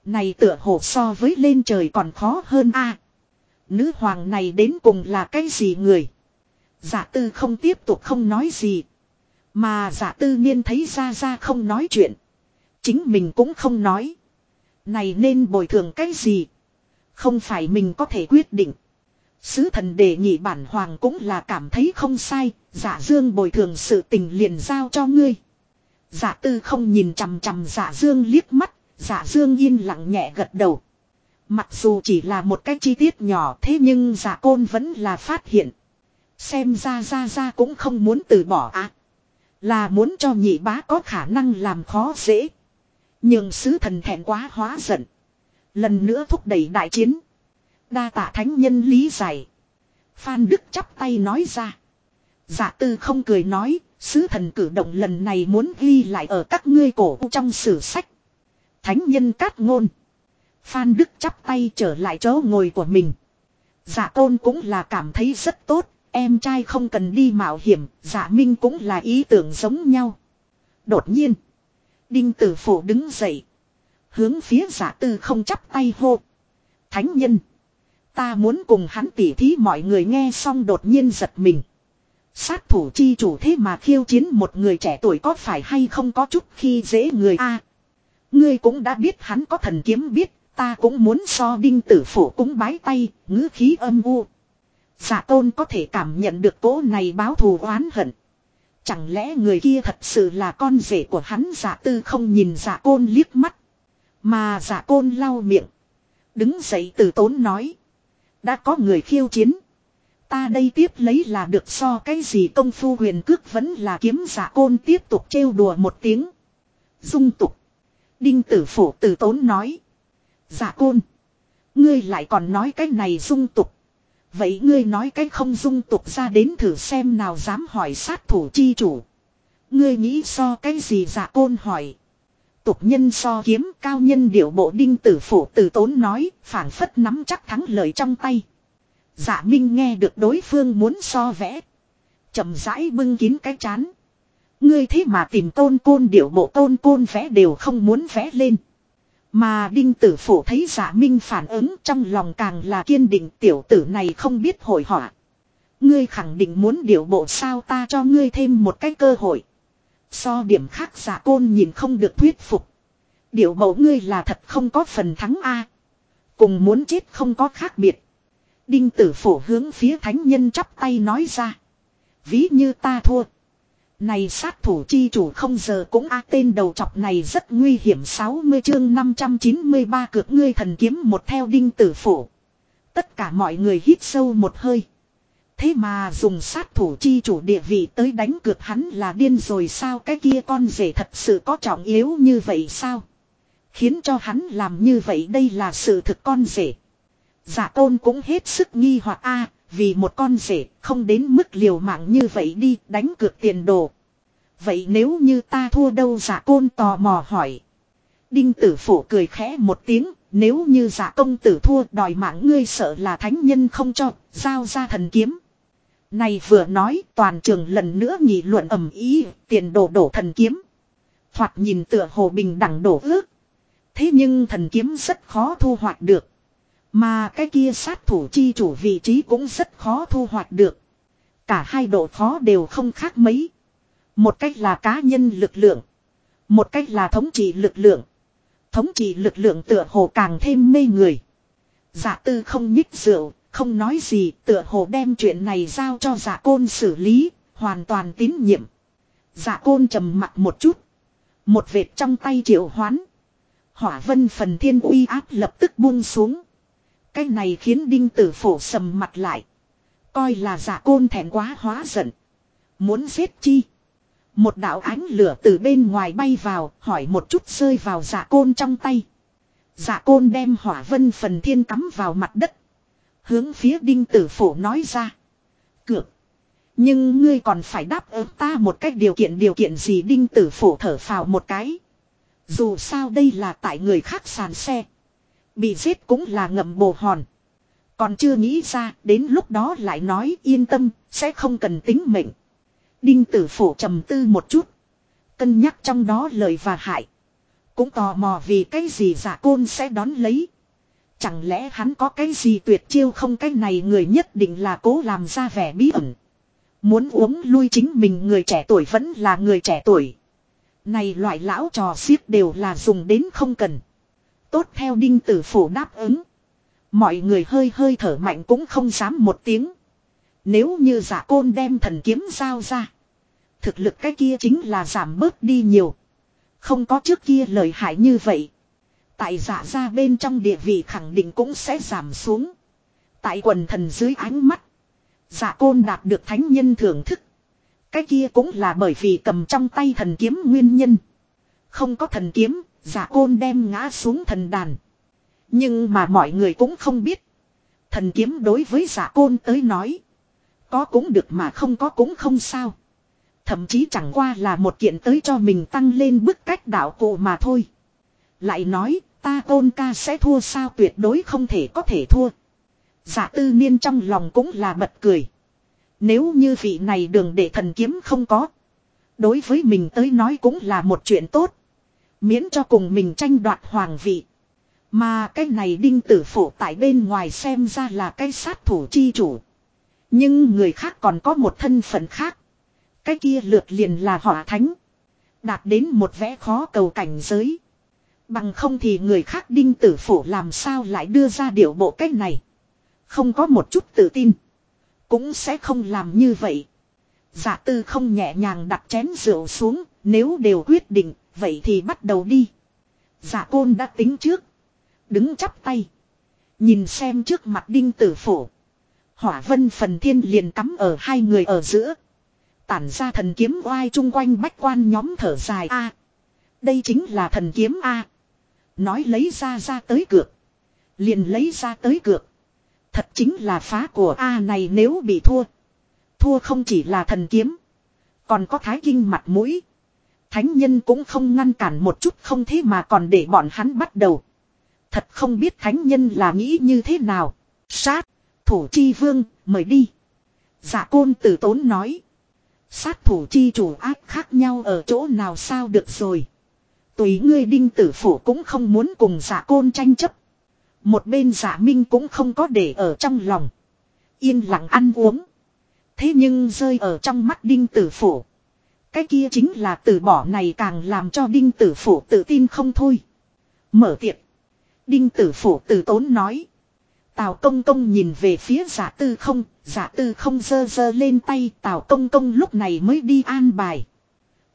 Này tựa hồ so với lên trời còn khó hơn a. nữ hoàng này đến cùng là cái gì người. Giả tư không tiếp tục không nói gì. Mà giả tư niên thấy ra ra không nói chuyện. Chính mình cũng không nói. Này nên bồi thường cái gì. Không phải mình có thể quyết định. Sứ thần đề nghị bản hoàng cũng là cảm thấy không sai. Giả dương bồi thường sự tình liền giao cho ngươi. Giả tư không nhìn chằm chằm giả dương liếc mắt. Giả dương yên lặng nhẹ gật đầu. Mặc dù chỉ là một cái chi tiết nhỏ thế nhưng giả côn vẫn là phát hiện. Xem ra ra ra cũng không muốn từ bỏ á. là muốn cho nhị bá có khả năng làm khó dễ. Nhưng sứ thần thẹn quá hóa giận. Lần nữa thúc đẩy đại chiến. Đa tạ thánh nhân lý giải. Phan Đức chắp tay nói ra. Giả tư không cười nói, sứ thần cử động lần này muốn ghi lại ở các ngươi cổ trong sử sách. Thánh nhân cát ngôn. Phan Đức chắp tay trở lại chỗ ngồi của mình. Giả tôn cũng là cảm thấy rất tốt, em trai không cần đi mạo hiểm, giả minh cũng là ý tưởng giống nhau. Đột nhiên, Đinh tử phổ đứng dậy. Hướng phía giả tư không chắp tay hô. Thánh nhân. Ta muốn cùng hắn tỉ thí mọi người nghe xong đột nhiên giật mình. Sát thủ chi chủ thế mà khiêu chiến một người trẻ tuổi có phải hay không có chút khi dễ người a Ngươi cũng đã biết hắn có thần kiếm biết, ta cũng muốn so đinh tử phổ cũng bái tay, ngữ khí âm u. Giả tôn có thể cảm nhận được cố này báo thù oán hận. Chẳng lẽ người kia thật sự là con rể của hắn giả tư không nhìn giả côn liếc mắt. Mà giả côn lau miệng. Đứng dậy từ tốn nói. Đã có người khiêu chiến. Ta đây tiếp lấy là được so cái gì công phu huyền cước vẫn là kiếm giả côn tiếp tục trêu đùa một tiếng. Dung tục. Đinh tử phủ từ tốn nói. Giả côn. Ngươi lại còn nói cái này dung tục. Vậy ngươi nói cái không dung tục ra đến thử xem nào dám hỏi sát thủ chi chủ. Ngươi nghĩ so cái gì giả côn hỏi. Tục nhân so kiếm, cao nhân điệu bộ đinh tử phủ tử tốn nói phản phất nắm chắc thắng lợi trong tay. dạ minh nghe được đối phương muốn so vẽ. chậm rãi bưng kín cái chán. Ngươi thế mà tìm tôn côn điệu bộ tôn côn vẽ đều không muốn vẽ lên. Mà đinh tử phủ thấy giả minh phản ứng trong lòng càng là kiên định, tiểu tử này không biết hồi họa. Ngươi khẳng định muốn điều bộ sao ta cho ngươi thêm một cái cơ hội. So điểm khác giả côn nhìn không được thuyết phục. Điều bộ ngươi là thật không có phần thắng A. Cùng muốn chết không có khác biệt. Đinh tử phổ hướng phía thánh nhân chắp tay nói ra. Ví như ta thua. Này sát thủ chi chủ không giờ cũng a, tên đầu chọc này rất nguy hiểm 60 chương 593 cược ngươi thần kiếm một theo đinh tử phủ. Tất cả mọi người hít sâu một hơi. Thế mà dùng sát thủ chi chủ địa vị tới đánh cược hắn là điên rồi sao cái kia con rể thật sự có trọng yếu như vậy sao? Khiến cho hắn làm như vậy đây là sự thực con rể. Giả tôn cũng hết sức nghi hoặc a vì một con rể không đến mức liều mạng như vậy đi đánh cược tiền đồ. Vậy nếu như ta thua đâu giả côn tò mò hỏi. Đinh tử phủ cười khẽ một tiếng, nếu như giả công tử thua đòi mạng ngươi sợ là thánh nhân không cho, giao ra thần kiếm. Này vừa nói toàn trường lần nữa nghị luận ầm ý, tiền đổ đổ thần kiếm. Thoạt nhìn tựa hồ bình đẳng đổ ước. Thế nhưng thần kiếm rất khó thu hoạch được. Mà cái kia sát thủ chi chủ vị trí cũng rất khó thu hoạch được. Cả hai độ khó đều không khác mấy. Một cách là cá nhân lực lượng. Một cách là thống trị lực lượng. Thống trị lực lượng tựa hồ càng thêm mê người. Giả tư không nhích rượu, không nói gì, tựa hồ đem chuyện này giao cho giả côn xử lý, hoàn toàn tín nhiệm. Giả côn trầm mặt một chút. Một vệt trong tay triệu hoán. Hỏa vân phần thiên uy áp lập tức buông xuống. Cái này khiến đinh tử phổ sầm mặt lại. Coi là giả côn thẹn quá hóa giận. Muốn giết chi. Một đạo ánh lửa từ bên ngoài bay vào, hỏi một chút rơi vào giả côn trong tay. Giả côn đem hỏa vân phần thiên cắm vào mặt đất. Hướng phía đinh tử phổ nói ra. Cược. Nhưng ngươi còn phải đáp ứng ta một cách điều kiện điều kiện gì đinh tử phổ thở phào một cái. Dù sao đây là tại người khác sàn xe. Bị giết cũng là ngậm bồ hòn. Còn chưa nghĩ ra, đến lúc đó lại nói yên tâm, sẽ không cần tính mệnh. Đinh tử phổ trầm tư một chút. Cân nhắc trong đó lời và hại. Cũng tò mò vì cái gì giả côn sẽ đón lấy. Chẳng lẽ hắn có cái gì tuyệt chiêu không cái này người nhất định là cố làm ra vẻ bí ẩn. Muốn uống lui chính mình người trẻ tuổi vẫn là người trẻ tuổi. Này loại lão trò xiếc đều là dùng đến không cần. Tốt theo đinh tử phủ đáp ứng. Mọi người hơi hơi thở mạnh cũng không dám một tiếng. Nếu như giả côn đem thần kiếm giao ra. Thực lực cái kia chính là giảm bớt đi nhiều. Không có trước kia lời hại như vậy. Tại giả ra bên trong địa vị khẳng định cũng sẽ giảm xuống. Tại quần thần dưới ánh mắt. Giả côn đạt được thánh nhân thưởng thức. Cái kia cũng là bởi vì cầm trong tay thần kiếm nguyên nhân. Không có thần kiếm, Dạ giả côn đem ngã xuống thần đàn. Nhưng mà mọi người cũng không biết. Thần kiếm đối với dạ giả côn tới nói. Có cũng được mà không có cũng không sao. Thậm chí chẳng qua là một kiện tới cho mình tăng lên bức cách đạo cụ mà thôi. Lại nói, ta côn ca sẽ thua sao tuyệt đối không thể có thể thua. Giả tư niên trong lòng cũng là bật cười. Nếu như vị này đường để thần kiếm không có. Đối với mình tới nói cũng là một chuyện tốt. Miễn cho cùng mình tranh đoạt hoàng vị. Mà cái này đinh tử phổ tại bên ngoài xem ra là cái sát thủ chi chủ. Nhưng người khác còn có một thân phận khác. Cái kia lượt liền là hỏa thánh. Đạt đến một vẽ khó cầu cảnh giới. Bằng không thì người khác đinh tử phổ làm sao lại đưa ra điệu bộ cách này. Không có một chút tự tin. Cũng sẽ không làm như vậy. Giả tư không nhẹ nhàng đặt chén rượu xuống. Nếu đều quyết định. Vậy thì bắt đầu đi. Giả côn đã tính trước. Đứng chắp tay. Nhìn xem trước mặt đinh tử phổ. Hỏa vân phần thiên liền cắm ở hai người ở giữa. Tản ra thần kiếm oai chung quanh bách quan nhóm thở dài a Đây chính là thần kiếm a Nói lấy ra ra tới cược. Liền lấy ra tới cược. Thật chính là phá của A này nếu bị thua. Thua không chỉ là thần kiếm. Còn có thái kinh mặt mũi. Thánh nhân cũng không ngăn cản một chút không thế mà còn để bọn hắn bắt đầu. Thật không biết thánh nhân là nghĩ như thế nào. Sát, thủ chi vương, mời đi. giả côn tử tốn nói. Sát thủ chi chủ ác khác nhau ở chỗ nào sao được rồi. Tùy ngươi đinh tử phủ cũng không muốn cùng giả côn tranh chấp. Một bên giả minh cũng không có để ở trong lòng. Yên lặng ăn uống. Thế nhưng rơi ở trong mắt đinh tử phủ. Cái kia chính là từ bỏ này càng làm cho đinh tử phủ tự tin không thôi. Mở tiệc. Đinh tử phủ từ tốn nói. Tào công công nhìn về phía giả tư không, giả tư không dơ dơ lên tay tào công công lúc này mới đi an bài.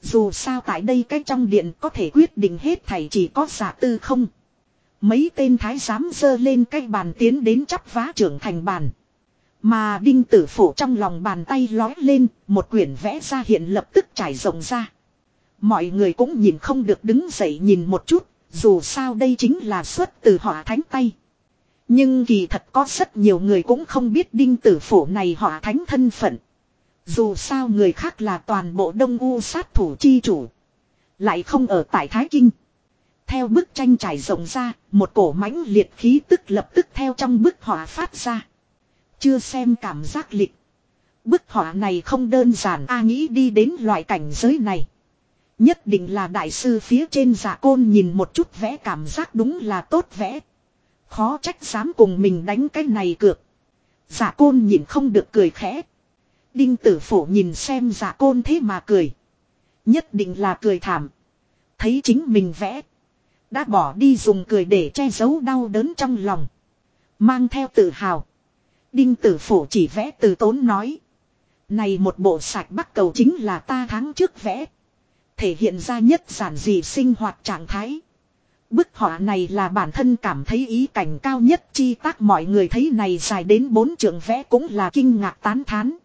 Dù sao tại đây cái trong điện có thể quyết định hết thảy chỉ có giả tư không. Mấy tên thái giám dơ lên cái bàn tiến đến chắp vá trưởng thành bàn. Mà đinh tử phủ trong lòng bàn tay lói lên, một quyển vẽ ra hiện lập tức trải rộng ra. Mọi người cũng nhìn không được đứng dậy nhìn một chút, dù sao đây chính là xuất từ họa thánh tay. Nhưng kỳ thật có rất nhiều người cũng không biết đinh tử phủ này họa thánh thân phận. Dù sao người khác là toàn bộ đông u sát thủ chi chủ. Lại không ở tại Thái Kinh. Theo bức tranh trải rộng ra, một cổ mãnh liệt khí tức lập tức theo trong bức họa phát ra. Chưa xem cảm giác lịch. Bức họa này không đơn giản, a nghĩ đi đến loại cảnh giới này. Nhất định là đại sư phía trên giả côn nhìn một chút vẽ cảm giác đúng là tốt vẽ. Khó trách dám cùng mình đánh cái này cược. Giả côn nhìn không được cười khẽ. Đinh tử phổ nhìn xem giả côn thế mà cười. Nhất định là cười thảm. Thấy chính mình vẽ. Đã bỏ đi dùng cười để che giấu đau đớn trong lòng. Mang theo tự hào. Đinh tử phủ chỉ vẽ từ tốn nói. Này một bộ sạch Bắc cầu chính là ta tháng trước vẽ. Thể hiện ra nhất giản dị sinh hoạt trạng thái. Bức họa này là bản thân cảm thấy ý cảnh cao nhất, chi tác mọi người thấy này dài đến bốn trường vẽ cũng là kinh ngạc tán thán.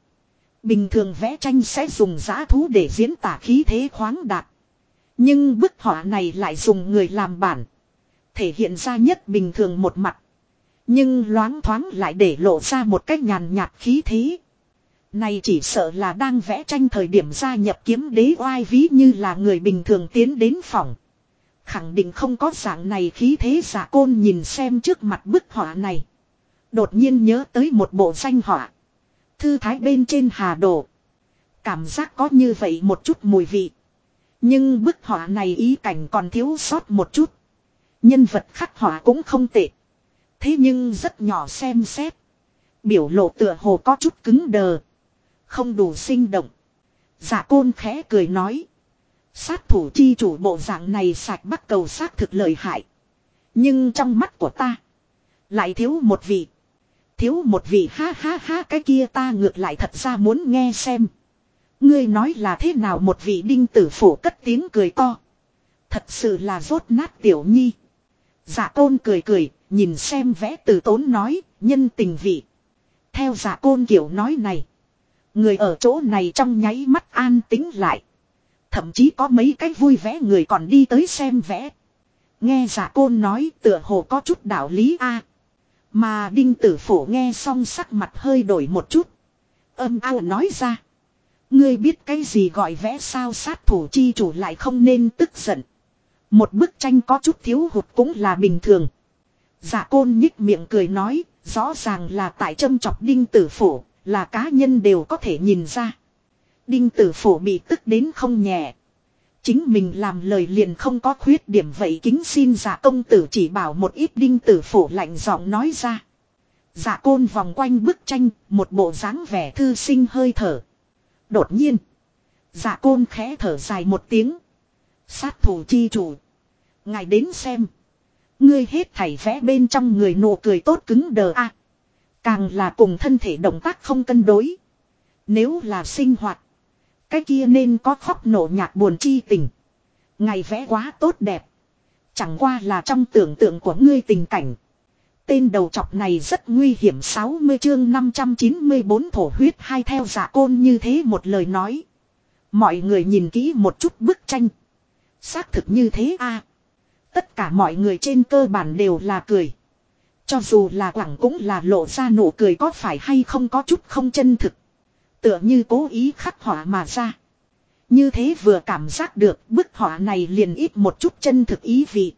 Bình thường vẽ tranh sẽ dùng giã thú để diễn tả khí thế khoáng đạt. Nhưng bức họa này lại dùng người làm bản. Thể hiện ra nhất bình thường một mặt. Nhưng loáng thoáng lại để lộ ra một cách nhàn nhạt khí thế. Này chỉ sợ là đang vẽ tranh thời điểm gia nhập kiếm đế oai ví như là người bình thường tiến đến phòng. Khẳng định không có dạng này khí thế giả côn nhìn xem trước mặt bức họa này. Đột nhiên nhớ tới một bộ danh họa. Thư thái bên trên hà đồ. Cảm giác có như vậy một chút mùi vị. Nhưng bức họa này ý cảnh còn thiếu sót một chút. Nhân vật khắc họa cũng không tệ. Thế nhưng rất nhỏ xem xét. Biểu lộ tựa hồ có chút cứng đờ. Không đủ sinh động. Giả côn khẽ cười nói. Sát thủ chi chủ bộ dạng này sạch bắt cầu xác thực lợi hại. Nhưng trong mắt của ta. Lại thiếu một vị. Thiếu một vị ha ha ha cái kia ta ngược lại thật ra muốn nghe xem. Ngươi nói là thế nào một vị đinh tử phủ cất tiếng cười to. Thật sự là rốt nát tiểu nhi. Giả côn cười cười, nhìn xem vẽ từ tốn nói, nhân tình vị. Theo giả côn kiểu nói này. Người ở chỗ này trong nháy mắt an tính lại. Thậm chí có mấy cái vui vẻ người còn đi tới xem vẽ. Nghe giả côn nói tựa hồ có chút đạo lý a Mà đinh tử phổ nghe xong sắc mặt hơi đổi một chút. Âm ao nói ra. Ngươi biết cái gì gọi vẽ sao sát thủ chi chủ lại không nên tức giận. Một bức tranh có chút thiếu hụt cũng là bình thường dạ côn nhích miệng cười nói, rõ ràng là tại châm chọc đinh tử phổ, là cá nhân đều có thể nhìn ra. Đinh tử phổ bị tức đến không nhẹ. Chính mình làm lời liền không có khuyết điểm vậy kính xin giả công tử chỉ bảo một ít đinh tử phổ lạnh giọng nói ra. Giả côn vòng quanh bức tranh, một bộ dáng vẻ thư sinh hơi thở. Đột nhiên, giả côn khẽ thở dài một tiếng. Sát thủ chi chủ. Ngài đến xem. Ngươi hết thảy vẽ bên trong người nụ cười tốt cứng đờ a Càng là cùng thân thể động tác không cân đối. Nếu là sinh hoạt. Cái kia nên có khóc nổ nhạc buồn chi tình. Ngày vẽ quá tốt đẹp. Chẳng qua là trong tưởng tượng của ngươi tình cảnh. Tên đầu chọc này rất nguy hiểm 60 chương 594 thổ huyết hai theo giả côn như thế một lời nói. Mọi người nhìn kỹ một chút bức tranh. Xác thực như thế a Tất cả mọi người trên cơ bản đều là cười. Cho dù là quảng cũng là lộ ra nụ cười có phải hay không có chút không chân thực. Tựa như cố ý khắc họa mà ra. Như thế vừa cảm giác được, bức họa này liền ít một chút chân thực ý vị.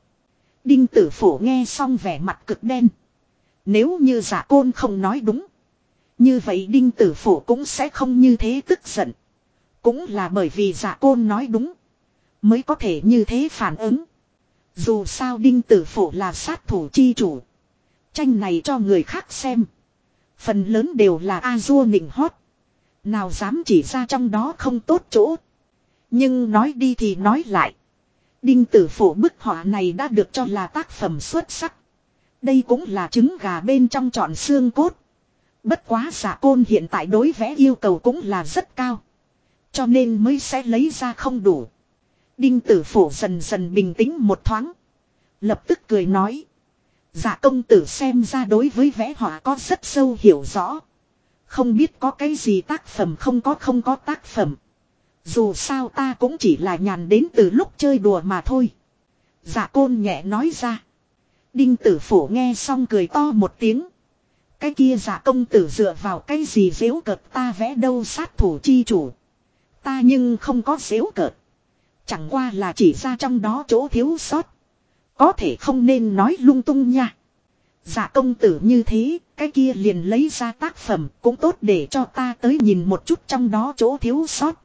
Đinh tử phổ nghe xong vẻ mặt cực đen. Nếu như giả côn không nói đúng. Như vậy đinh tử phổ cũng sẽ không như thế tức giận. Cũng là bởi vì giả côn nói đúng. Mới có thể như thế phản ứng. Dù sao đinh tử phổ là sát thủ chi chủ. Tranh này cho người khác xem. Phần lớn đều là A-dua nịnh hót. Nào dám chỉ ra trong đó không tốt chỗ. Nhưng nói đi thì nói lại. Đinh tử phổ bức họa này đã được cho là tác phẩm xuất sắc. Đây cũng là trứng gà bên trong trọn xương cốt. Bất quá giả côn hiện tại đối vẽ yêu cầu cũng là rất cao. Cho nên mới sẽ lấy ra không đủ. Đinh tử phổ dần dần bình tĩnh một thoáng. Lập tức cười nói. Dạ công tử xem ra đối với vẽ họa có rất sâu hiểu rõ. Không biết có cái gì tác phẩm không có không có tác phẩm. Dù sao ta cũng chỉ là nhàn đến từ lúc chơi đùa mà thôi. Dạ côn nhẹ nói ra. Đinh tử phổ nghe xong cười to một tiếng. Cái kia dạ công tử dựa vào cái gì dễu cợt ta vẽ đâu sát thủ chi chủ. Ta nhưng không có dễu cợt. Chẳng qua là chỉ ra trong đó chỗ thiếu sót. Có thể không nên nói lung tung nha. Dạ công tử như thế, cái kia liền lấy ra tác phẩm cũng tốt để cho ta tới nhìn một chút trong đó chỗ thiếu sót.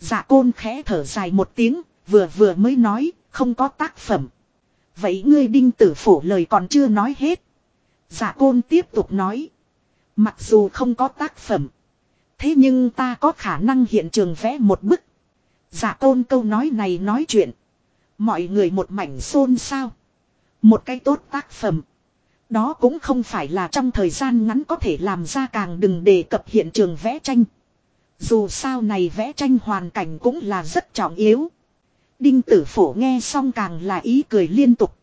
Dạ côn khẽ thở dài một tiếng, vừa vừa mới nói, không có tác phẩm. Vậy ngươi đinh tử phổ lời còn chưa nói hết. Dạ côn tiếp tục nói. Mặc dù không có tác phẩm. Thế nhưng ta có khả năng hiện trường vẽ một bức. Dạ tôn câu nói này nói chuyện. Mọi người một mảnh xôn xao. Một cái tốt tác phẩm. Đó cũng không phải là trong thời gian ngắn có thể làm ra càng đừng đề cập hiện trường vẽ tranh. Dù sao này vẽ tranh hoàn cảnh cũng là rất trọng yếu. Đinh tử phổ nghe xong càng là ý cười liên tục.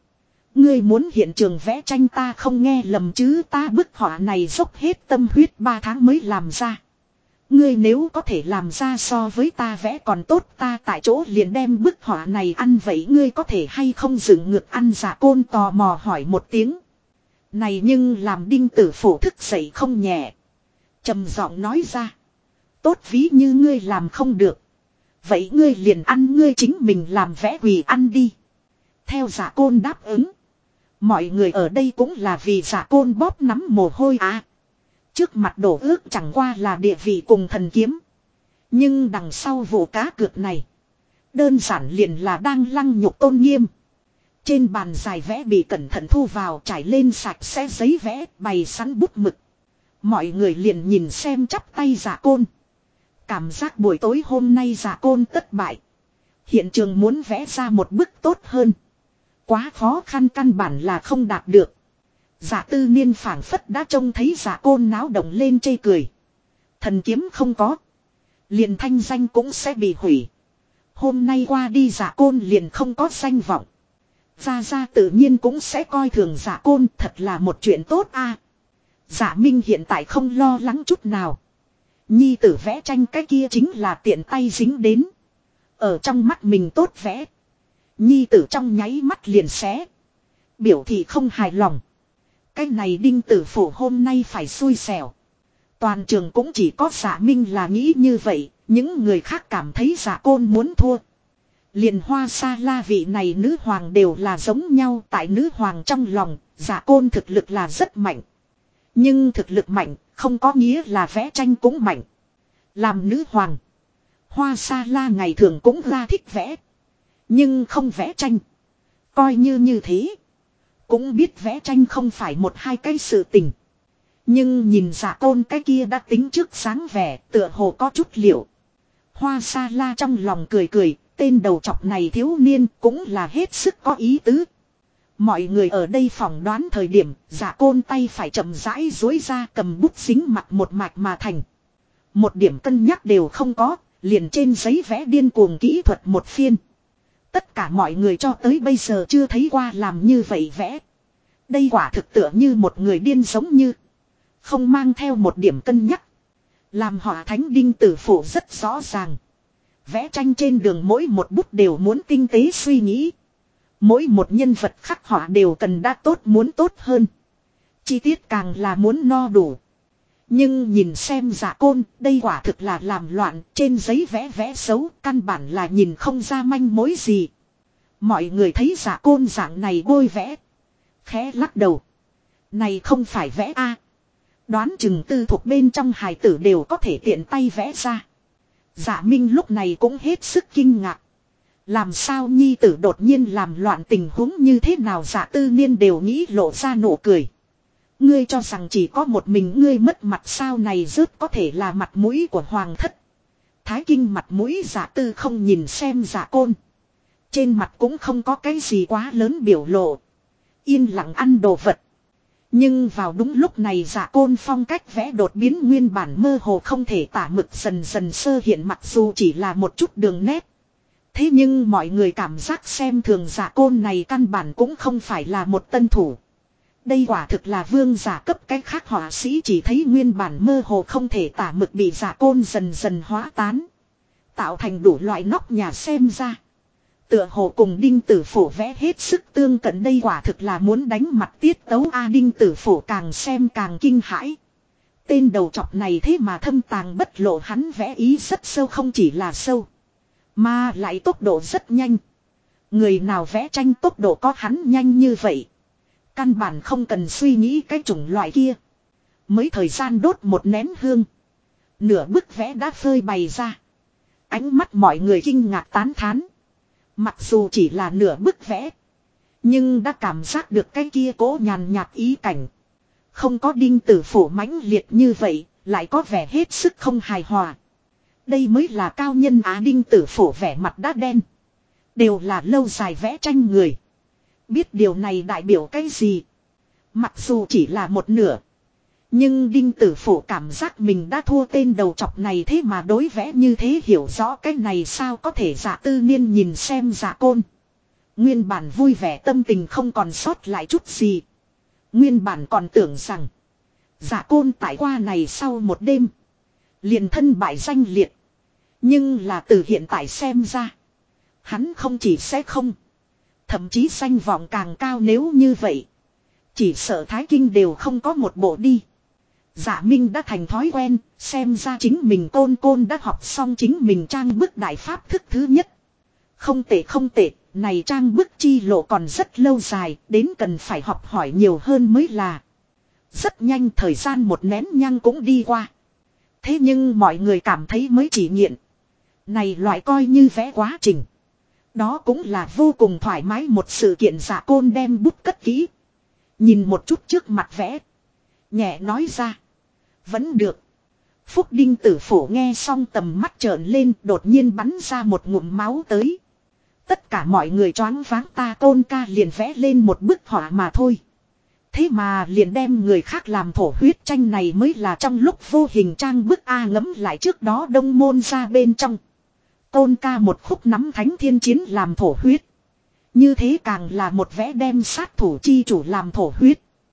Ngươi muốn hiện trường vẽ tranh ta không nghe lầm chứ ta bức họa này dốc hết tâm huyết ba tháng mới làm ra. Ngươi nếu có thể làm ra so với ta vẽ còn tốt, ta tại chỗ liền đem bức họa này ăn vậy ngươi có thể hay không dừng ngược ăn giả côn tò mò hỏi một tiếng. Này nhưng làm đinh tử phổ thức dậy không nhẹ. trầm giọng nói ra. Tốt ví như ngươi làm không được. Vậy ngươi liền ăn, ngươi chính mình làm vẽ quỳ ăn đi. Theo giả côn đáp ứng. Mọi người ở đây cũng là vì giả côn bóp nắm mồ hôi á. Trước mặt đổ ước chẳng qua là địa vị cùng thần kiếm. Nhưng đằng sau vụ cá cược này. Đơn giản liền là đang lăng nhục tôn nghiêm. Trên bàn dài vẽ bị cẩn thận thu vào trải lên sạch sẽ giấy vẽ, bày sẵn bút mực. Mọi người liền nhìn xem chắp tay giả côn. Cảm giác buổi tối hôm nay giả côn tất bại. Hiện trường muốn vẽ ra một bức tốt hơn. Quá khó khăn căn bản là không đạt được. Giả tư niên phảng phất đã trông thấy giả côn náo động lên chê cười. Thần kiếm không có. Liền thanh danh cũng sẽ bị hủy. Hôm nay qua đi giả côn liền không có danh vọng. gia gia tự nhiên cũng sẽ coi thường giả côn, thật là một chuyện tốt a. Giả minh hiện tại không lo lắng chút nào. Nhi tử vẽ tranh cái kia chính là tiện tay dính đến. Ở trong mắt mình tốt vẽ. Nhi tử trong nháy mắt liền xé. Biểu thị không hài lòng. Cái này đinh tử phủ hôm nay phải xui xẻo. Toàn trường cũng chỉ có giả minh là nghĩ như vậy. Những người khác cảm thấy giả côn muốn thua. liền hoa sa la vị này nữ hoàng đều là giống nhau tại nữ hoàng trong lòng. Giả côn thực lực là rất mạnh. Nhưng thực lực mạnh, không có nghĩa là vẽ tranh cũng mạnh. Làm nữ hoàng. Hoa sa la ngày thường cũng ra thích vẽ. Nhưng không vẽ tranh. Coi như như thế. Cũng biết vẽ tranh không phải một hai cái sự tình. Nhưng nhìn giả côn cái kia đã tính trước sáng vẻ tựa hồ có chút liệu. Hoa sa la trong lòng cười cười. Tên đầu chọc này thiếu niên cũng là hết sức có ý tứ. Mọi người ở đây phỏng đoán thời điểm giả côn tay phải chậm rãi dối ra cầm bút xính mặt một mạch mà thành. Một điểm cân nhắc đều không có, liền trên giấy vẽ điên cuồng kỹ thuật một phiên. Tất cả mọi người cho tới bây giờ chưa thấy qua làm như vậy vẽ. Đây quả thực tựa như một người điên giống như. Không mang theo một điểm cân nhắc. Làm họa thánh đinh tử phủ rất rõ ràng. Vẽ tranh trên đường mỗi một bút đều muốn tinh tế suy nghĩ. Mỗi một nhân vật khắc họa đều cần đã tốt muốn tốt hơn. Chi tiết càng là muốn no đủ. Nhưng nhìn xem giả côn, đây quả thực là làm loạn, trên giấy vẽ vẽ xấu, căn bản là nhìn không ra manh mối gì. Mọi người thấy giả côn dạng này bôi vẽ. Khẽ lắc đầu. Này không phải vẽ a Đoán chừng tư thuộc bên trong hài tử đều có thể tiện tay vẽ ra. Giả minh lúc này cũng hết sức kinh ngạc. Làm sao nhi tử đột nhiên làm loạn tình huống như thế nào giả tư niên đều nghĩ lộ ra nụ cười. Ngươi cho rằng chỉ có một mình ngươi mất mặt sao này rớt có thể là mặt mũi của hoàng thất. Thái kinh mặt mũi giả tư không nhìn xem giả côn. Trên mặt cũng không có cái gì quá lớn biểu lộ. Yên lặng ăn đồ vật. Nhưng vào đúng lúc này giả côn phong cách vẽ đột biến nguyên bản mơ hồ không thể tả mực dần dần sơ hiện mặc dù chỉ là một chút đường nét. Thế nhưng mọi người cảm giác xem thường giả côn này căn bản cũng không phải là một tân thủ. Đây quả thực là vương giả cấp cách khác họa sĩ chỉ thấy nguyên bản mơ hồ không thể tả mực bị giả côn dần dần hóa tán. Tạo thành đủ loại nóc nhà xem ra. Tựa hồ cùng đinh tử phổ vẽ hết sức tương cận đây quả thực là muốn đánh mặt tiết tấu A đinh tử phổ càng xem càng kinh hãi. Tên đầu chọc này thế mà thâm tàng bất lộ hắn vẽ ý rất sâu không chỉ là sâu. Mà lại tốc độ rất nhanh. Người nào vẽ tranh tốc độ có hắn nhanh như vậy. Căn bản không cần suy nghĩ cái chủng loại kia. Mới thời gian đốt một nén hương. Nửa bức vẽ đã phơi bày ra. Ánh mắt mọi người kinh ngạc tán thán. Mặc dù chỉ là nửa bức vẽ. Nhưng đã cảm giác được cái kia cố nhàn nhạt ý cảnh. Không có đinh tử phủ mãnh liệt như vậy, lại có vẻ hết sức không hài hòa. Đây mới là cao nhân á đinh tử phủ vẻ mặt đã đen. Đều là lâu dài vẽ tranh người. Biết điều này đại biểu cái gì. Mặc dù chỉ là một nửa. Nhưng đinh tử phủ cảm giác mình đã thua tên đầu chọc này thế mà đối vẽ như thế hiểu rõ cái này sao có thể giả tư niên nhìn xem giả côn. Nguyên bản vui vẻ tâm tình không còn sót lại chút gì. Nguyên bản còn tưởng rằng. Giả côn tại qua này sau một đêm. Liền thân bại danh liệt. Nhưng là từ hiện tại xem ra. Hắn không chỉ sẽ không. Thậm chí danh vọng càng cao nếu như vậy. Chỉ sợ Thái Kinh đều không có một bộ đi. Giả Minh đã thành thói quen, xem ra chính mình côn côn đã học xong chính mình trang bức đại pháp thức thứ nhất. Không tệ không tệ, này trang bức chi lộ còn rất lâu dài, đến cần phải học hỏi nhiều hơn mới là. Rất nhanh thời gian một nén nhăng cũng đi qua. Thế nhưng mọi người cảm thấy mới chỉ nghiện. Này loại coi như vẽ quá trình. Đó cũng là vô cùng thoải mái một sự kiện giả côn đem bút cất kỹ. Nhìn một chút trước mặt vẽ. Nhẹ nói ra. Vẫn được. Phúc Đinh tử phổ nghe xong tầm mắt trợn lên, đột nhiên bắn ra một ngụm máu tới. Tất cả mọi người choáng váng ta tôn ca liền vẽ lên một bức họa mà thôi. Thế mà liền đem người khác làm thổ huyết tranh này mới là trong lúc vô hình trang bức A ngấm lại trước đó đông môn ra bên trong. Tôn ca một khúc nắm thánh thiên chiến làm thổ huyết. Như thế càng là một vẽ đem sát thủ chi chủ làm thổ huyết.